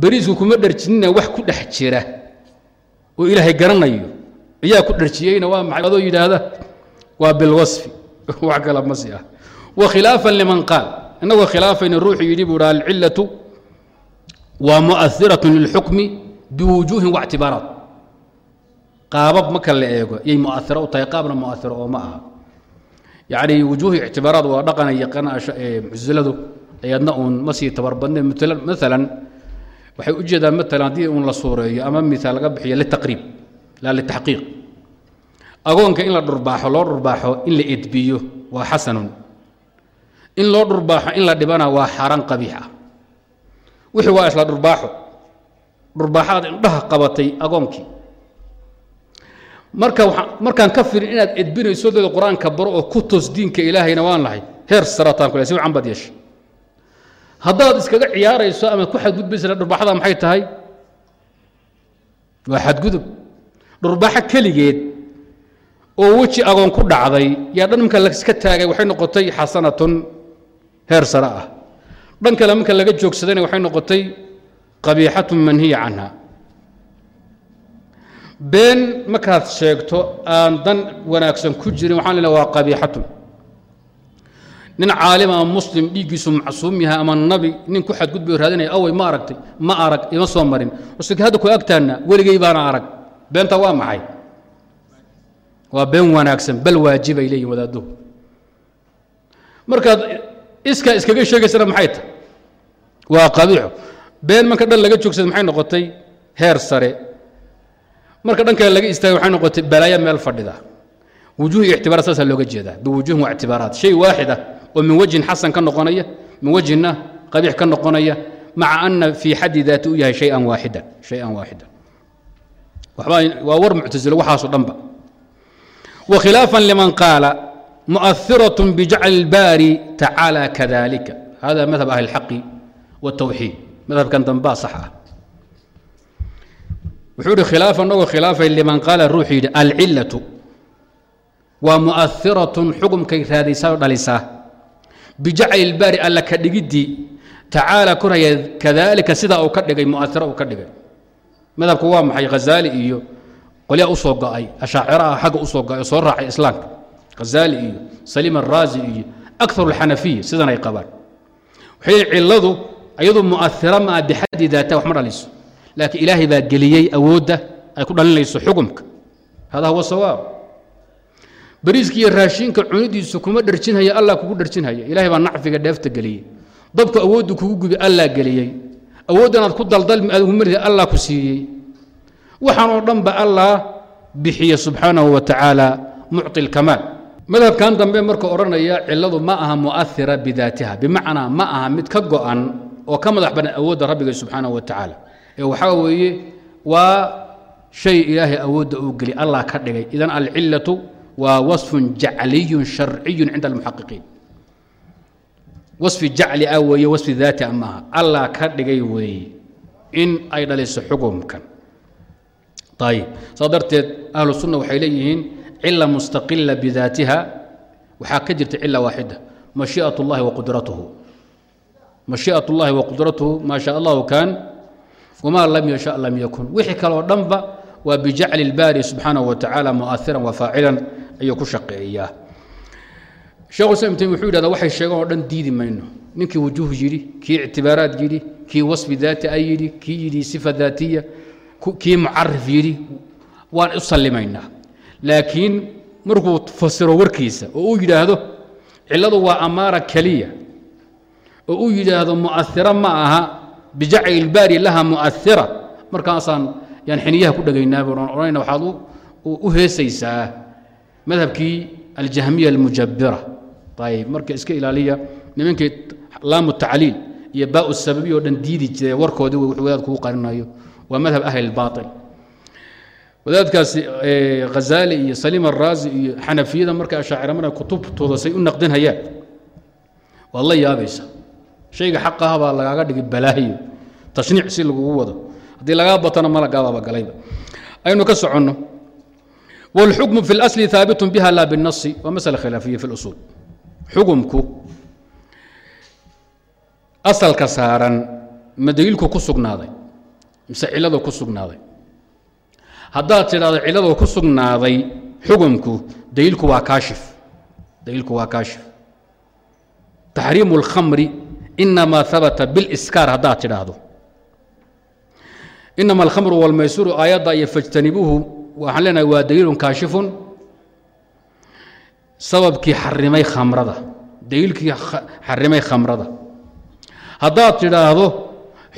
beriisku kuma dharjinina wax ku dhex jira oo ilaahay garanayo. Ayaa ku dharjiyeyna waa maay adoo yidhaahda waa bilwasfi. <laughs> Wax kala masi ah. Wa khilaafan liman qaal. Innagoo khilaafayna ruuxuu yidhi buu dha alcilatu waa muahiratun lilxukmi biwujuuhin waictibaaraat qaabab marka la eego. Ayay muaira u tahay qaabna muaira oo ma aha yacni wujuuhi ictibaaraad waa dhaqana yaqaana muctasiladu ayadna uun ma sii tabarbadne maalan waxay u jeedaan maalan haddii uun la suureeyo ama miaal laga bixiyo litaqriib laa litaxqiiq agoonka in la dhurbaaxo loo dhurbaaxo in la edbiyo waa xasanun. In loo dhurbaaxo in la dhibana waa xaaraan qabiix ah. Wixii waa isla dhurbaaxo. Dhurbaaxaad indhaha qabatay agoonkii marka markaan ka firin inaad edbinayso dada qur'aanka baro oo ku tos diinka ilaahayna waan lahay. Heer sarataan kule si wacan baad yeesha haddaad iskaga ciyaarayso ama ku xadgudbaysana dhurbaxada maxay tahay? Waa xadgudub. Dhurbaxo keligeed oo weji agoon ku dhacday yaa dhan marka laiska taagay waxay noqotay xasanatun heer sare ah. Dhan kale marka laga joogsadayna waxay noqotay qabiixatun manhiya canha been markaad sheegto aan dan wanaagsan ku jirin waxaan leedaha waa qabiixatun. Nin caalim ama muslim dhiiggiisu macsuum yahay ama nabi nin ku xadgudbayo raadinaya awey ma aragtay ma arag ima soo marin. Usuki hadda ku agtaanna weligay baana arag. Beenta waa maxay? Waa been wanaagsan bal waajibay leeyihiin wadaaduhu markaad iska iskaga sheegaysana maxay tahay? Waa qabiixo been marka dhan laga joogsada maxay noqotay? Heer sare marka dhan kale laga istaagay waxay noqotay balaayo meel fadhida wujuh iyo ictibaaraat saasaa looga jeedaa biwujuhin wa ictibaaraat shay waaxid ah oo min wajhin xasan ka noqonaya min wajhinna qabiix ka noqonaya maca ana fii xaddi daati u yahay shayan waaxidan shay-an waaxidan waxbaa waa war muctasilo waxaasoo dhanba wa khilaafan liman qaala muؤثiraة bjacl اlbaari tacaalى kadalika hada madhab ahli اlxaqi wالtawxiid madhabkan dambaa sax ah wuxuu ihi khilaaf anagoo khilaafay liman qaala ruuxuu yidhi alcilatu waa muahiratun xukumkay raadaysaa dhalisaa bijacli ilbaari alla ka dhigiddii tacaala korhaya kadaalika sidaa uu ka dhigay muaira uu ka dhigay. Madhabku waa maxay? Khazaali iyo qolyaa u soo go'ay ashaaciraha ah, xagga u soo go'ay oo soo raacay islaamka. Khazaali iyo saliim araazi iyo akar alxanafiya sidan ay qabaan. Waxay ciladu ayadu muaira maa bixaddi daata wax ma dhaliso laakiin ilaahay baa geliyey awoodda ay ku dhalinayso xukumka. Hada huwa sawaab. Bariiska iyo raashinka cunidiisa kuma dharjinhaya allah kugu dharjinhaya. Ilahay baa nacfiga dheefta geliyey. Dabku awooddu kugu gubi allah geliyey. Awoodda ku daldalmi aad humarihi allah ku siiyey. Waxaan oo dhanba allah bixiya subxaanahu wa tacaala mucطi اlkamaal madhabkan dambe marka odhanaya ciladu ma aha mu'ahira bidaatiha. Bimacnaa ma aha mid ka go'an oo ka madax banaan awoodda rabbiga subxaanahu wa tacaala ee waxaa weeye waa shay ilaahay awoodda uu geliy allah ka dhigay idan alcilaةu waa waصfun jacliyu sharciyu cinda almuxaqiqiin wasfi jacli ah weeye wasfi daati a maaha allah ka dhigay weeye in ay dhaliso xukumkan ayib saa darteed ahlu sunna waxay leeyihiin cila mustaqila bidaatiha waxaa ka jirta cila waaxida mashiiئaة اllahi waqudrathu mashiiئaة اllahi waqudrathu maa sha allahu kan wmaa lam yasha lam yakun wixii kaleo dhanba waa bijacli اlbaari subxaanaه wa tacaala muahiran wa faacilan ayuu ku shaqeeyaa sheekhu islam tami wuxuu yidhahda waxay sheegan oo dhan diidi mayno ninkii wujuuh yidhi kii ictibaaraad yidhi kii wasfi daati a yidhi kii yidhi sifa daatiya kii mucarif yidhi waan u sallimaynaa laakiin markuu fasiro warkiisa oo uu yidhaahdo ciladu waa amaara keliya oo uu yidhaahdo muaira ma aha bijacli ilbaari laha mu'ahira markaasaan yaan xiniyaha ku dhegaynaa baan odhanayna waxaad u heesaysaa madhabkii aljahmiya almujabira ayib marka iska ilaaliya nimankii laamu tacliil iyo baau sababiya o dhan diidi jire warkoodii wadaad kugu qarinayo waa madhab ahli اlbaaطil wadaadkaasi hazaali iyo saliim araazi iyo xanafiyada marka ashaacira marka kutubtooda say u naqdinhayaan. Waad la yaabaysa shayga xaqaha baa lagaaga dhigay balaayo tashniic si lagugu wado haddii lagaa batana malagaabaaba galayba aynu ka soconno wاlxukmu fi اlasli haabit biha la biالnasi waa masala khilaafiya fi اlusuul xukumku asalka saaran ma daliilku ku sugnaaday mise ciladu ku sugnaaday haddaad tidhahdo ciladu ku sugnaaday xukumku daliilku waa kaashif daliilku waa kaashif taxriimu اlkhamri inamaa abata bilskaar haddaad tidhaahdo inama alkhamru wاlmaysuru aayadda iyo fajtanibuuhu waxaan leenahay waa daliilun kaashifun sababkii xarimay khamrada daliilkii xarimay khamrada haddaad tidhaahdo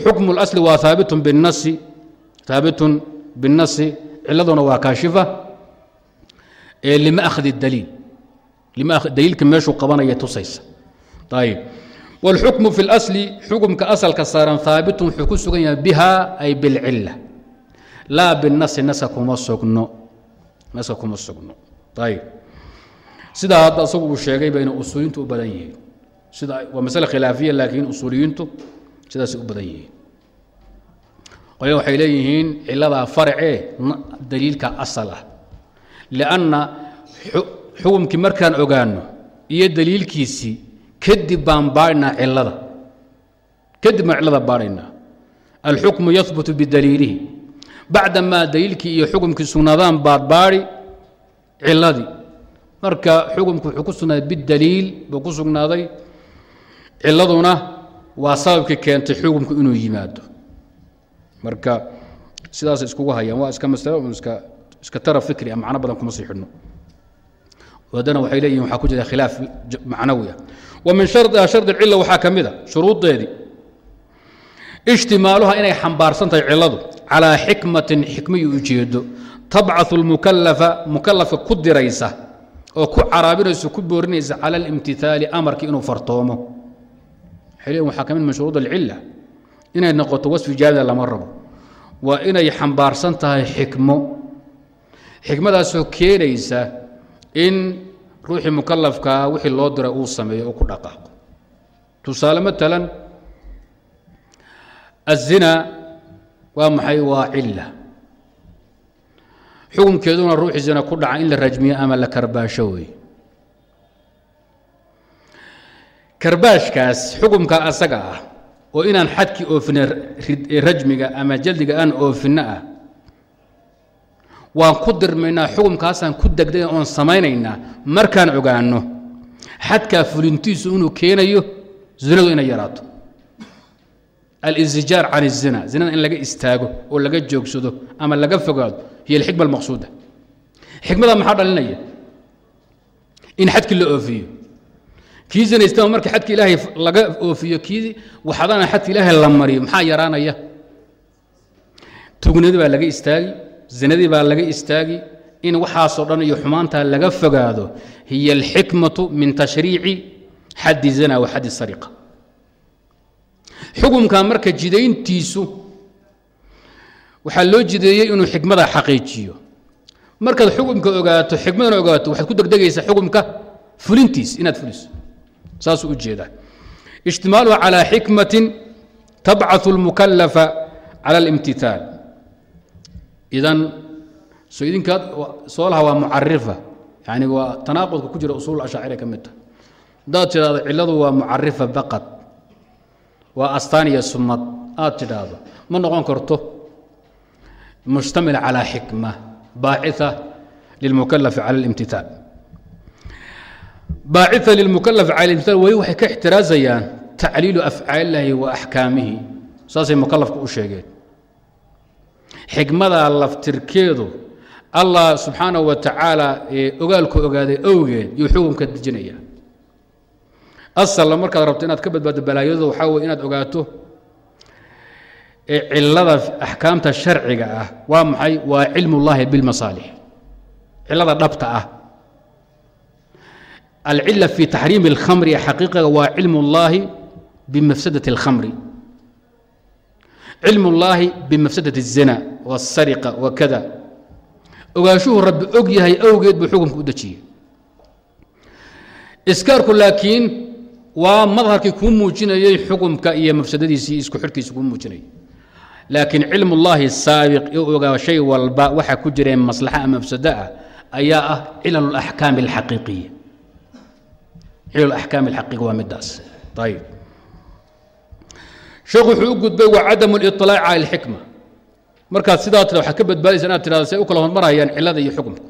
xukmu اlasli waa haabitun binasi haabitun binnasi ciladuna waa kaashifa ee lima akhdi daliil lima daliilka meeshuu qabanaya tusaysa ayb wاlxukmu fi اlasli xukumka asalka saaran haabitun wuxuu ku sugan yahay biha ay bilcila laa binasi naska kuma sugno naska kuma sugno ayb sidaa hadda isagu uu sheegay bayna usuuliyiintu u badan yihiin sida waa masale khilaafiya laakiin usuuliyiintu sidaasay u badan yihiin qolya waxay leeyihiin ciladaa faracee daliilka asal ah lianna xukumkii markaan ogaano iyo daliilkiisii kadib baan baadhnaa cilada kadib baan cilada baadhaynaa alxukmu yahbutu bidaliilihi. Bacdamaa daliilkii iyo xukumkii sugnaadaan baad baadhi ciladii marka xukumku wuxuu ku sugnaaday bidaliil buu ku sugnaaday ciladuna waa sababkii keentay xukumku inuu yimaado. Marka sidaas iskugu hayaan waa iska masalo iska iska tara fikri a macno badan kuma sii xidhno. Wadana waxay leeyihiin waxaa ku jira khilaaf macnawi ah min shardiha shardi cilla waxaa ka mid a shuruuddeedii ijtimaaluha inay xambaarsan tahay cilladu calaa xikmatin xikmiyo ujeedo tabcaثu اlmukalafa mukalafka ku diraysa oo ku caraabinaysa ku boorinaysa cala اlimtithaali amarkii inuu fartoomo waxay leeyihin waxaa ka mid min shuruud alcilla inay noqoto wasfi jaamida lama rabo waa inay xambaarsan tahay xikmo xikmadaasoo keenaysa in ruuxii mukalafkaa wixii loo diray uu sameeyo uu ku dhaqaaqo. Tusaale maalan الzina waa maxay? Waa cila xukunkeeduna ruuxii zina ku dhaca in la rajmiyo ama la karbaasho wey karbaashkaas xukumka asaga ah oo inaan xadkii oofina rajmiga ama jaldiga aan oofinno ah waan ku dirmaynaa xukumkaasaan ku degday oon samaynaynaa markaan ogaanno xadkaa fulintiisu inuu keenayo zinadu inay yaraato. Alistijaar can الzina zinada in laga istaago oo laga joogsado ama laga fogaado hiy alxikma almaqsuuda. Xikmada maxaa dhalinaya? In xadkii la oofiyo. Kii zinaystama marka xadka ilaahay laga oofiyo kii waxadana xadka ilaahay la mariyo maxaa yaraanaya? Tugnadii baa laga istaagi zinadii baa laga istaagi in waxaasoo dhan iyo xumaantaa laga fogaado hiya alxikmatu min tashriici xaddi zina wa xaddi sariqa xukumka marka jidayntiisu waxaa loo jideeyey inuu xikmada xaqiijiyo markaad xukumka ogaato xikmadana ogaato waxaad ku degdegaysaa xukumka fulintiis inaad fuliso saasuu u jeedaa ijtimaaluhu calaa xikmatin tabcaثu اlmukalafa cala اlimtithaal idan so idinkaa soolaha waa mucarifa yani waa tanaaqudka ku jira usuul ashaacira ka mid ta. Haddaad tidhahdo ciladu waa mucarifa baqad waa astaan iyo sumad aad tidhaahdo ma noqon karto mujtamil calaa xikma baacia lilmukalafi cala اlimtiaal baacia lilmukalaf cala اlimtiaal way waxay ka ixtiraasayaan tacliilu afcaalilahi wa axkaamihi. Saasay mukalafka u sheegeen xikmadaa laftirkeedu allah subxaanaه wa tacaala ee ogaalku ogaaday owgeed yuu xukumka dejinaya asalna markaad rabto inaad ka badbaado balaayadooda waxaa weye inaad ogaato cilada axkaamta sharciga ah waa maxay waa cilm اllahi biاlmasaalix cilada dhabta ah alcila fi taxriimi اlkhamri xaqiiqiga waa cilm اllahi bimafsadaة اlkhamri cilm اllahi bimafsadaة الzina wالsariqa wakada ogaanshuhu rabbi og yahay awgeed buu xukumka u dejiyey iskaarku laakiin waa madharkii kuu muujinayey xukumka iyo mafsadadiisii isku xidhkiisa kuu muujinayay laakiin cilm ullaahi saabiq u ogaa shay walba waxaa ku jireen maslaxa ama mafsado ah ayaa ah cilal اlaxkaam اlxaqiiqiya cilal axkaam اlxaqiiqiya waa midaas ayib sheekhu wuxuu u gudbay wa cadamu اliطilaac cala اlxikma markaad sidaa tira waxaad ka badbaadaysa inaad tirahdo say u kala hormarayaan cilada iyo xukumka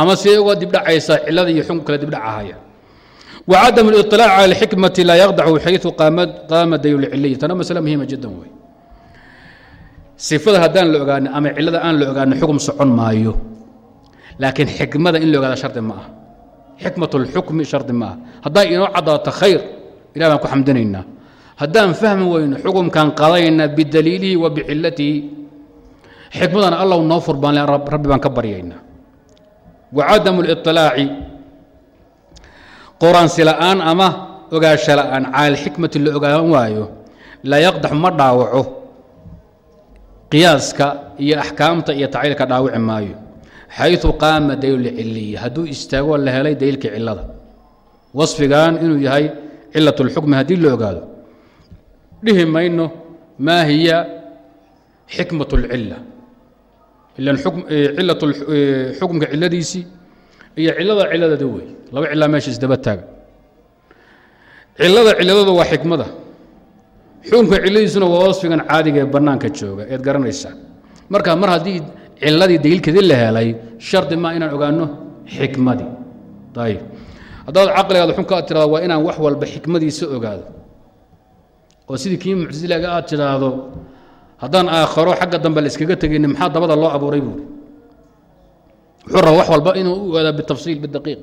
ama see uga dibdhacaysaa cilada iyo xukum kale dibdhacahaya وcadم الاطلاع على الxikmة laa yqdc xayثu qaama dayl ciliy tana masle muhiima jida wey sifada haddaan la ogaanin ama cilada aan la ogaanin xukm socon maayo laakiin xikmada in la ogaada shardi ma ah xikmaة اlxukmi shardi ma ah hadday inoo cadaato khayr ilah baan ku xamdinaynaa haddaan fahmi weyno xukumkan qadayna bidaliilihi wa bicilatihi xikmadana allaw noo furbaan rabbi baan ka baryaynaa. Wa cadamu liطilaaci qoraansi la'aan ama ogaansho la'aan cala xikmati la ogaan waayo laa yaqdax ma dhaawaco. Qiyaaska iyo axkaamta iyo taciilka dhaawaci maayo. Xayu qaama daliil ciliya hadduu istaagoo la helay daliilka cilada wasfigan inuu yahay cilat lxukmi haddii la ogaado dhihi mayno maa hiya xikmaة اlcila ilan ila xukumka e, e, ciladiisii iyo cilada ciladada wey laba cilaa meesha isdaba taaga. Cilada ciladada waa xikmada. Xukunka ciladiisuna waa wasfigan caadiga ee bannaanka jooga eed garanaysaa. Marka mar haddii ciladii daliilkeedii la helay shardi maa inaan ogaano xikmadii. Ayb haddaad caqligaada xun ka tirado waa inaan wax walba xikmadiisa ogaado oo sidii kii muctasilaga aad tidhaahdo haddaan aakharo xagga dambe la iskaga tegayni maxaa dabada loo abuuray buuri wuxuu raba wax walba inuu u ogaadaa bitafsiil bidaqiiq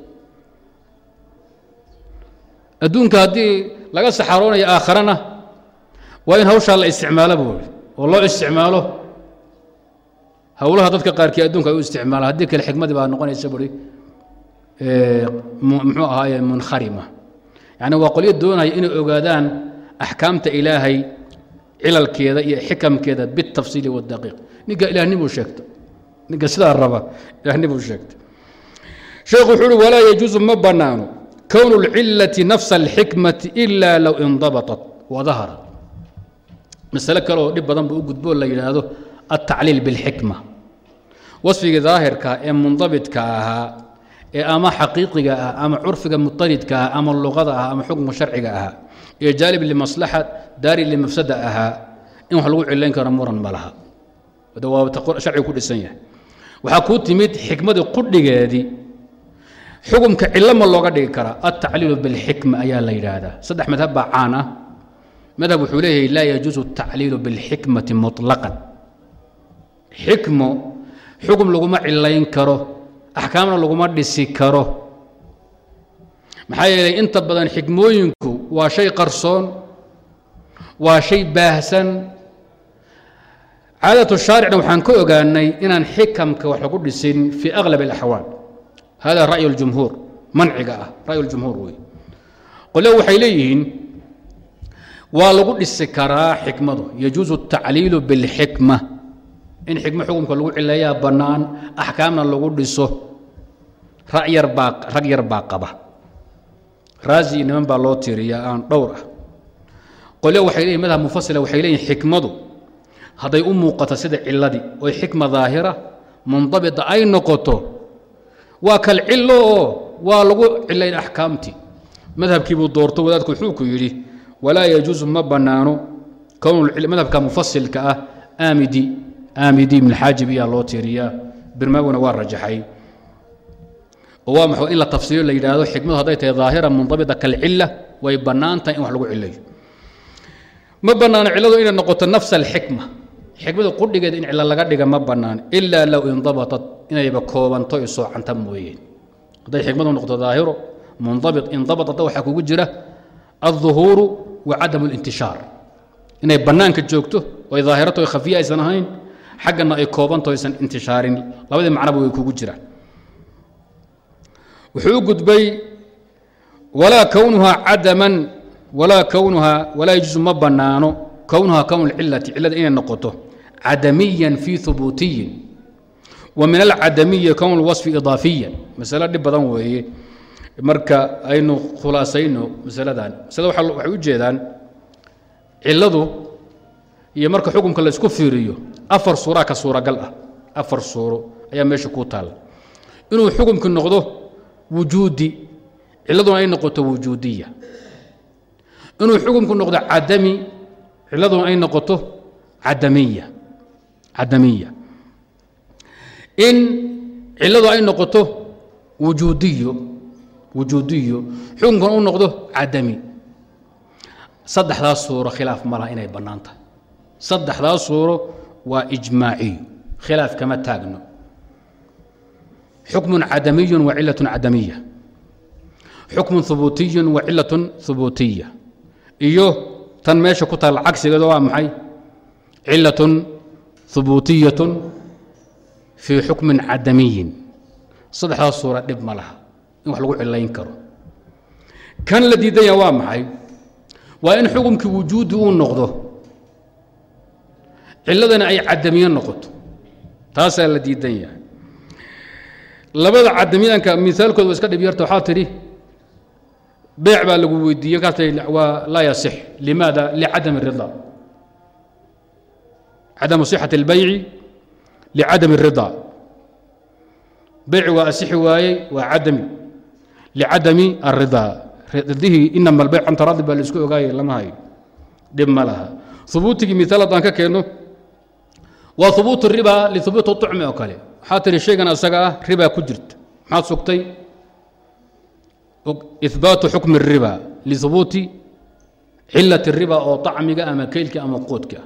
adduunka haddii laga saxaroonayo aakharana waa in hawshaa la isticmaalo buui oo loo isticmaalo howlaha dadka qaarkii adduunka ay u isticmaalaan. Haddii kale xikmadii baa noqonaysa buri muxuu ahaaye munkharima yacni waa qolyo doonaya inay ogaadaan axkaamta ilaahay cilalkeeda iyo xikamkeeda bitafsiili wadaqiiq ninka ilahnimuu sheegta ninka sidaa raba ilahnimuu sheegta sheekhu wuxuu uhi walaa yajuusu ma bannaano kownu اlcilati nafsa اlxikmati ila low indabaطat wadahara masale kale oo dhib badan buu u gudboo la yidhaahdo altacliil biاlxikma wasfigii daahirka ee mundabidka ahaa ee ama xaqiiqiga ah ama curfiga mutaridka ah ama luqada ah ama xukmka sharciga ahaa iyo jaalib limaslaxa daari limafsada ahaa in wax lagu cillayn karo muran ma laha. Harcigu ku dhisan yahay. Waxaa kuu timid xikmadii qudhigeedii xukumka cillo ma looga dhigi karaa altacliilu bilxikma ayaa la yidhaahdaa. Saddex madhab baa caan ah. Madhab wuxuu leeyahay laa yajuusu atacliilu bilxikmati muطlaqan xikmo xukum laguma cillayn karo. Axkaamna laguma dhisi karo. Maxaa yeelay inta badan xikmooyinku waa shay qarsoon waa shay baahsan caadatu shaaricna waxaan ka ogaanay inaan xikamka wax lagu dhisin fii aglab اlaxwaal hada ra'y اljumhuur manciga ah ra'y اljumhuur wey qole waxay leeyihiin waa lagu dhisi karaa xikmadu yajuusu الtacliilu biاlxikma in xikmo xukumka lagu cileeyaa bannaan axkaamna lagu dhiso rayar baa rag yar baa qaba raasi niman baa loo tiiriyaa aan dhowr ah. Qole waxay leeyihiin madhab mufasila waxay leeyihiin xikmadu. Hadday u muuqato sida ciladii oy xikma daahira mundabita ay noqoto waa kal cilo oo waa lagu cilayn axkaamtii. Madhabkii buu doorto wadaadku wuxuu ku yidhi walaa yajuusu ma bannaano madhabka mufasilka ah aamidi aamidi ibn xaajib iyaa loo tiiriyaa birmaaguna waa rajaxay oo waa maxay in la tafsiiro la yidhaahdo xikmadu hadday tahay daahira mundabita kalcila way bannaan tahay in wax lagu cilayo ma bannaano cilladu inay noqoto nafsa alxikma xikmada qudhigeeda in cilo laga dhiga ma bannaan ilaa low indabatat inayba koobanto i soocanta mooyeen. Hadday xikmadu noqoto daahiro mundabit indabatata waxaa kugu jira alظuhuuru wa cadamu اlintishaar inay bannaanka joogto oy daahirato khafiya aysan ahayn xaggana ay koobanto aysan intishaarin labadii macnaba way kugu jiraan wuxuu gudbay walaa kownuhaa cadaman walaa kownuhaa walaa yajuusu ma bannaano kownuhaa kown cilati cillada inay noqoto cadamiyan fii hubuutiyin wa min alcadamiyi kown wasfi idaafiyan. Masalo dhib badan weeye. Marka aynu khulaasayno masaladan masalada waxay u jeedaan cilladu iyo marka xukunka laysku fiiriyo afar suuraa ka suuragal ah afar suuro ayaa meesha ku taalla inuu xukumkii noqdo wujuudi. Cilladuna ay noqoto wujuudiya. Inuu xukumku noqdo cadami cilladuna ay noqoto cadamiya. Cadamiya. In cilladu ay noqoto wujuudiyo wujuudiyo xukunkuna u noqdo cadami. Saddexdaas suuro khilaaf ma laha inay bannaan tahay. Saddexdaas suuro waa ijmaaciyo khilaaf kama taagno xukmun cadamiyun wa cilatun cadamiya xukmun hubuutiyun wa cilatun hubuutiya iyo tan meesha ku taal cagsigeeda waa maxay? Cilatun hubuutiyatun fii xukmin cadamiyin saddexdaas suura dhib ma laha. In wax lagu cilayn karo. Kan la diidanya waa maxay? Waa in xukumkii wujuudi uu noqdo. Ciladana ay cadamiye noqoto. Taasaa la diidan yahay labada cadamiyaanka miaalkooda wa iska dhib yarta waxaa tidhi beec baa lagu weydiiyey markaas waa laa yasix limaada licadam الrida cadamu صixaة اlbayci licadam الrida beyci waa asixi waayey waa cadami licadami الrida ridihii inama albayc can taraadi baa laisku ogaayay lama hayo dhib ma laha hubuutigii miaal haddaan ka keenno waa hubuut riba lihubuut ucmi oo kale waxaa tihi shaygan asaga ah riba ku jirta maxaad sugtay ihbaatu xukmi الriba lihubuuti cilat الriba oo طacmiga ama keylka ama quudka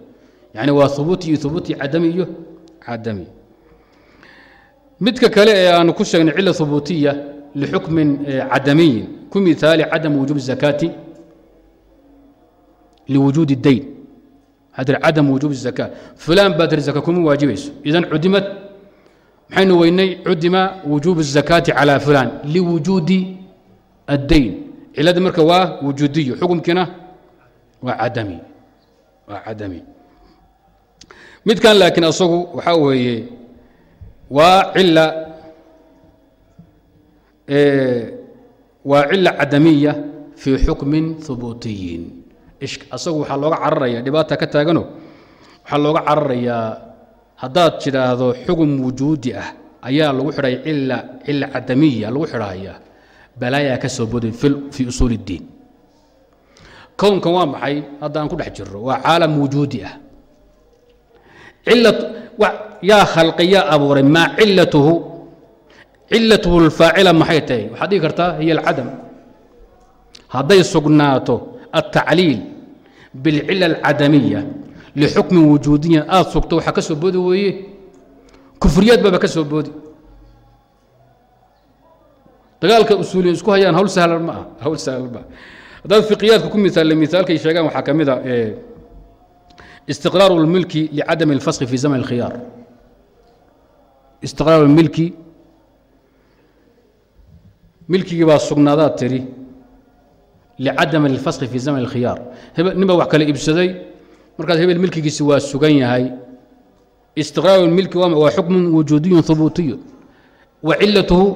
yani waa hubuuti iyo hubuuti cadami iyo cadami midka kale ee aanu ku sheegnay cila hubuutiya lixukmin cadamiyin ku miaali cadam wujuub الzakaati liwujuud الdayn waxaa tiri cadam wujuub الzaka fulan baa tiri zaka kuma waajibayso idan cudimad maxaynu weynay cudima wujuub الzakaati calى fulan liwujuudi الdayn cilada marka waa wujuudiyo xukumkiina waa cadami waa cadami midkan laakiin asagu waxaa weeye waa cila waa cila cadamiya fii xukmin hubuutiyin asagu waxaa looga cararaya dhibaata ka taagano waxaa looga cararayaa haddaad tidhaahdo xukun wujuudi ah ayaa lagu xidhay cila cila cadamiya lagu xidhaya balaayaa ka soo boday fii usuul اddiin kownkan waa maxay hadda aan ku dhex jirro waa caalam wujuudi ah yaa khalqi yaa abuuray maa cilatuhu cilatuhu اlfaacila maxay tahay waxaad dhigi kartaa hiy alcadam hadday sugnaato altacliil biاlcila اlcadamiya lixukmin wujuudiya aad sugto waxaa ka soo boodi weeye kufriyaad baaba ka soo boodi dagaalka usuuliyin isku hayaan hawl sahlan ma ah hawl sahlan ma ah haddaad fiqiyaadka ku miaale miaalkay sheegaan waxaa ka mid a istiqraaru اlmilki licadam اlfaski fi zamn اlkhiyaar istiqraaru اlmilki milkigii baa sugnaadaad tiri licadam اlfaski fi zamn اlkhiyaar nin baa wax kale ibsaday markaas hebel milkigiisi waa sugan yahay. Istiqraar milki waa xukmun wujuudiyu hubuutiyu wa cilatuhu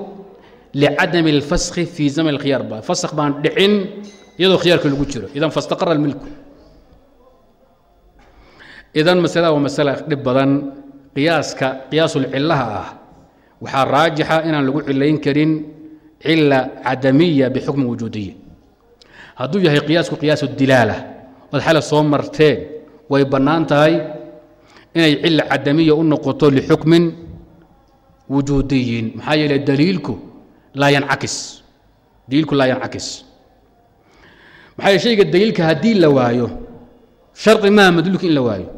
licadam اlfaski fii zaman اlkhiyaar ba. Fask baan dhicin iyadoo khiyaarka lagu jiro. Idan fastaqara milku idan masalada waa masala dhib badan. Qiyaaska qiyaasulcillaha ah. Waxaa raajixa inaan lagu cilayn karin cila cadamiya bixukmi wujuudiya hadduu yahay qiyaasku qiyaasu dilaala. Waad xala soo marteen way bannaan tahay inay cila cadamiya u noqoto lixukmin wujuudiyin. Maxaa yeele daliilku laa yancakis daliilku laa yancakis maxaa yeele shayga daliilka haddii la waayo shardi maaha madluulka in la waayo.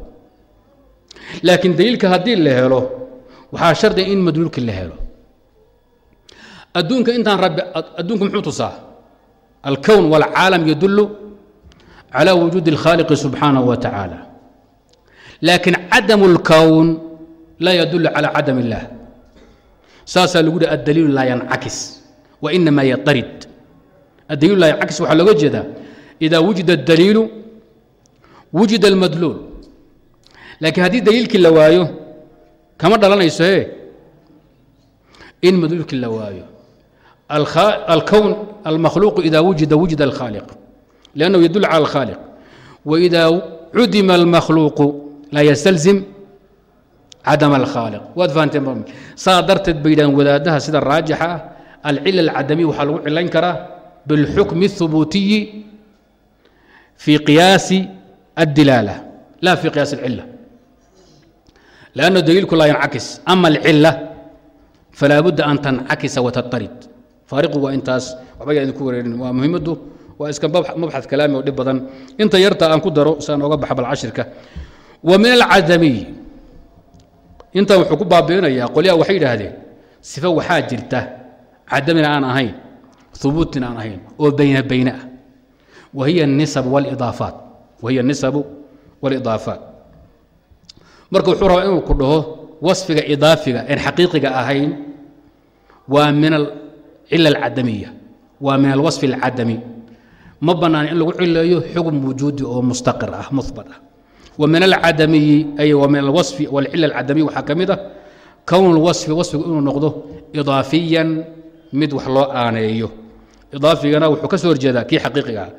Laakiin daliilka haddii la helo waxaa shardiga in madluulka la helo. Adduunka intaan rabbi adduunku muxuu tusaa? Alkown wاlcaalam yadulu calى wujuudi اlkhaaliqi subxaanaه wa tacaala laakiin cadam اlkown laa yadulu calى cadam اllah saasaa lagu hi addaliilu laa yancakis wainama yatarid addaliilu laa yancakis waxaa looga jeedaa ida wujida اdaliilu wujida اlmadluul laakiin haddii daliilkii la waayo kama dhalanayso e in madluulkii la waayo alkown almakhluuqu ida wujida wujida alkhaaliq liannahu yadul cala alkhaaliq waida cudima almakhluuqu laa yastalzim cadama alkhaaliq waad fahanteen saa darteed bay yidhahdeen wadaadaha sida raajixa ah alcila alcadamiya waxaa lagu cilayn karaa bilxukmi الhubuutiyi fii qiyaasi addilaala la fii qiyaas اlcila lanno daliilku laa yancakis ama alcila falaa budda an tancakisa watatarid faariqu waa intaas waxba yaa idinku wareerin waa muhimaddu waa iska mabxad kalaami oo dhib badan. Inta yarta aan ku daro siaan oga baxa balcashirka. Wa min alcadamiy intan wuxuu ku baabi'inayaa qolyaha waxay yidhaahdeen sifa waxaa jirta cadamina aan ahayn hubuutin aan ahayn oo bayna bayne ah. Wa hiya anisab waliidaafaat wahiya anisabu walidaafaat. Marka wuxuu rabaa inuu ku dhaho wasfiga idaafiga een xaqiiqiga ahayn waa min cila alcadamiya waa min alwasfi alcadami ma bannaan in lagu cileeyo xukm wujuudi oo mustaqir ah muhbat ah. Wa min alcadamiyi ay wa min alwasfi walcila alcadamiy waxaa ka mid ah kown lwasfi wasfigu inuu noqdo idaafiyan mid wax loo aaneeyo. Idaafigana wuxuu ka soo horjeedaa kii xaqiiqiga ah.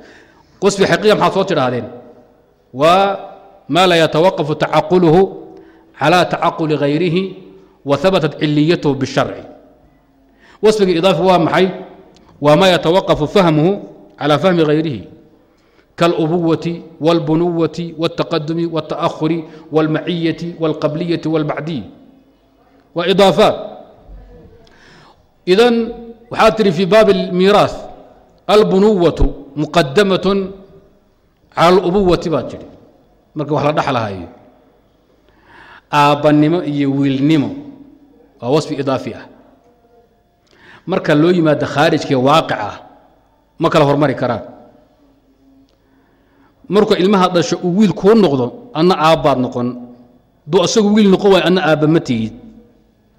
Wasfi xaqiiqa maxaad soo tidhaahdeen? Waa ma laa yatawaqafu tacaquluhu calى tacaquli hayrihi wa habatat ciliyatuhu biاsharci wasfiga idaafi waa maxay? Waa ma yatawaqafu fahmuhu calى fahmi hayrihi kاlubuwati wاlbunuwati wاltaqadumi wاltaأhuri wاlmaciyati wاlqabliyati wاlbacdiy waa idaafaat idan waxaad tihi fi baabi اlmiiraaث albunuwatu muqadamaة calى اlubuwati baad tidhi marka wax la dhaxlahayo aabbannimo iyo wiilnimo waa wasfi idaafi ah marka loo yimaado khaarijkii waaqic ah ma kala hormari karaan. Markuu ilmaha dhasho uu wiil kuu noqdo adna aabbaad noqon. Duu asagu wiil noqon waayo adna aabba ma tihid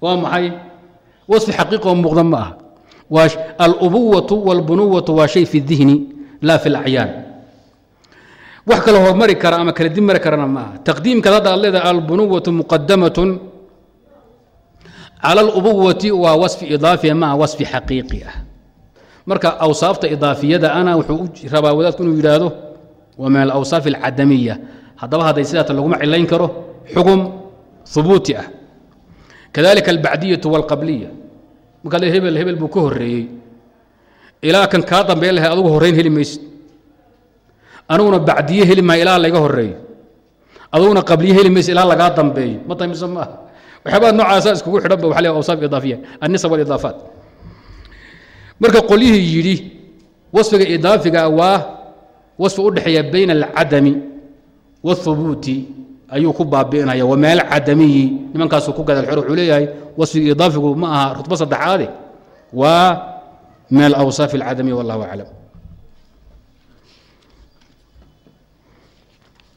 waa maxay? Wasfi xaqiiqoo muuqda ma waa alubuwatu walbunuwatu waa shay fi dihni laa fi lacyaan wax kala hormari kara ama kala dib karana ma taqdiimkaad hadda leedahay albunuwatu muqadamatun cala alubuwati waa wasfi idaafiya ma wasfi xaqiiqi ah marka awsaafta idaafiyada ana wuxuu u rabaa wadaadku inuu yidhaahdo waa min alawsaaf alcadamiya haddaba hadday sidaata laguma cilayn karo xugum hubuuti ah. Kadalika albacdiyatu walqabliya markaa le hebel hebel buu ka horreeyey. Ilaa kan kaa dambeyn lahay adugu horrayn heli maysid. Aniguna bacdiye heli maayo ilaa layga horreeyo aduguna qabliye heli maysid ilaa lagaa dambeeyo ma tahay mise maaha? Waxyaabaha noocaasa iskugu xidhan ba waxa leeyahay awsaaf idaafiya annisab walidaafaat marka qolyihii yidhi wasfiga idaafiga waa wasfi u dhexeeya bayna alcadami waاthubuuti ayuu ku baabi'inaya wa meel cadamiyi nimankaasuu ku gadal xor wuxuu leeyahay wasfiga idaafigu ma aha rutbo saddexaade waa min alawsaaf alcadamiya wallahu aclam.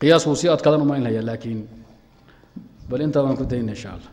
Qiyaas wuu sii adkaadan umaynaya laakiin bal intaa waan ku dayna insha allah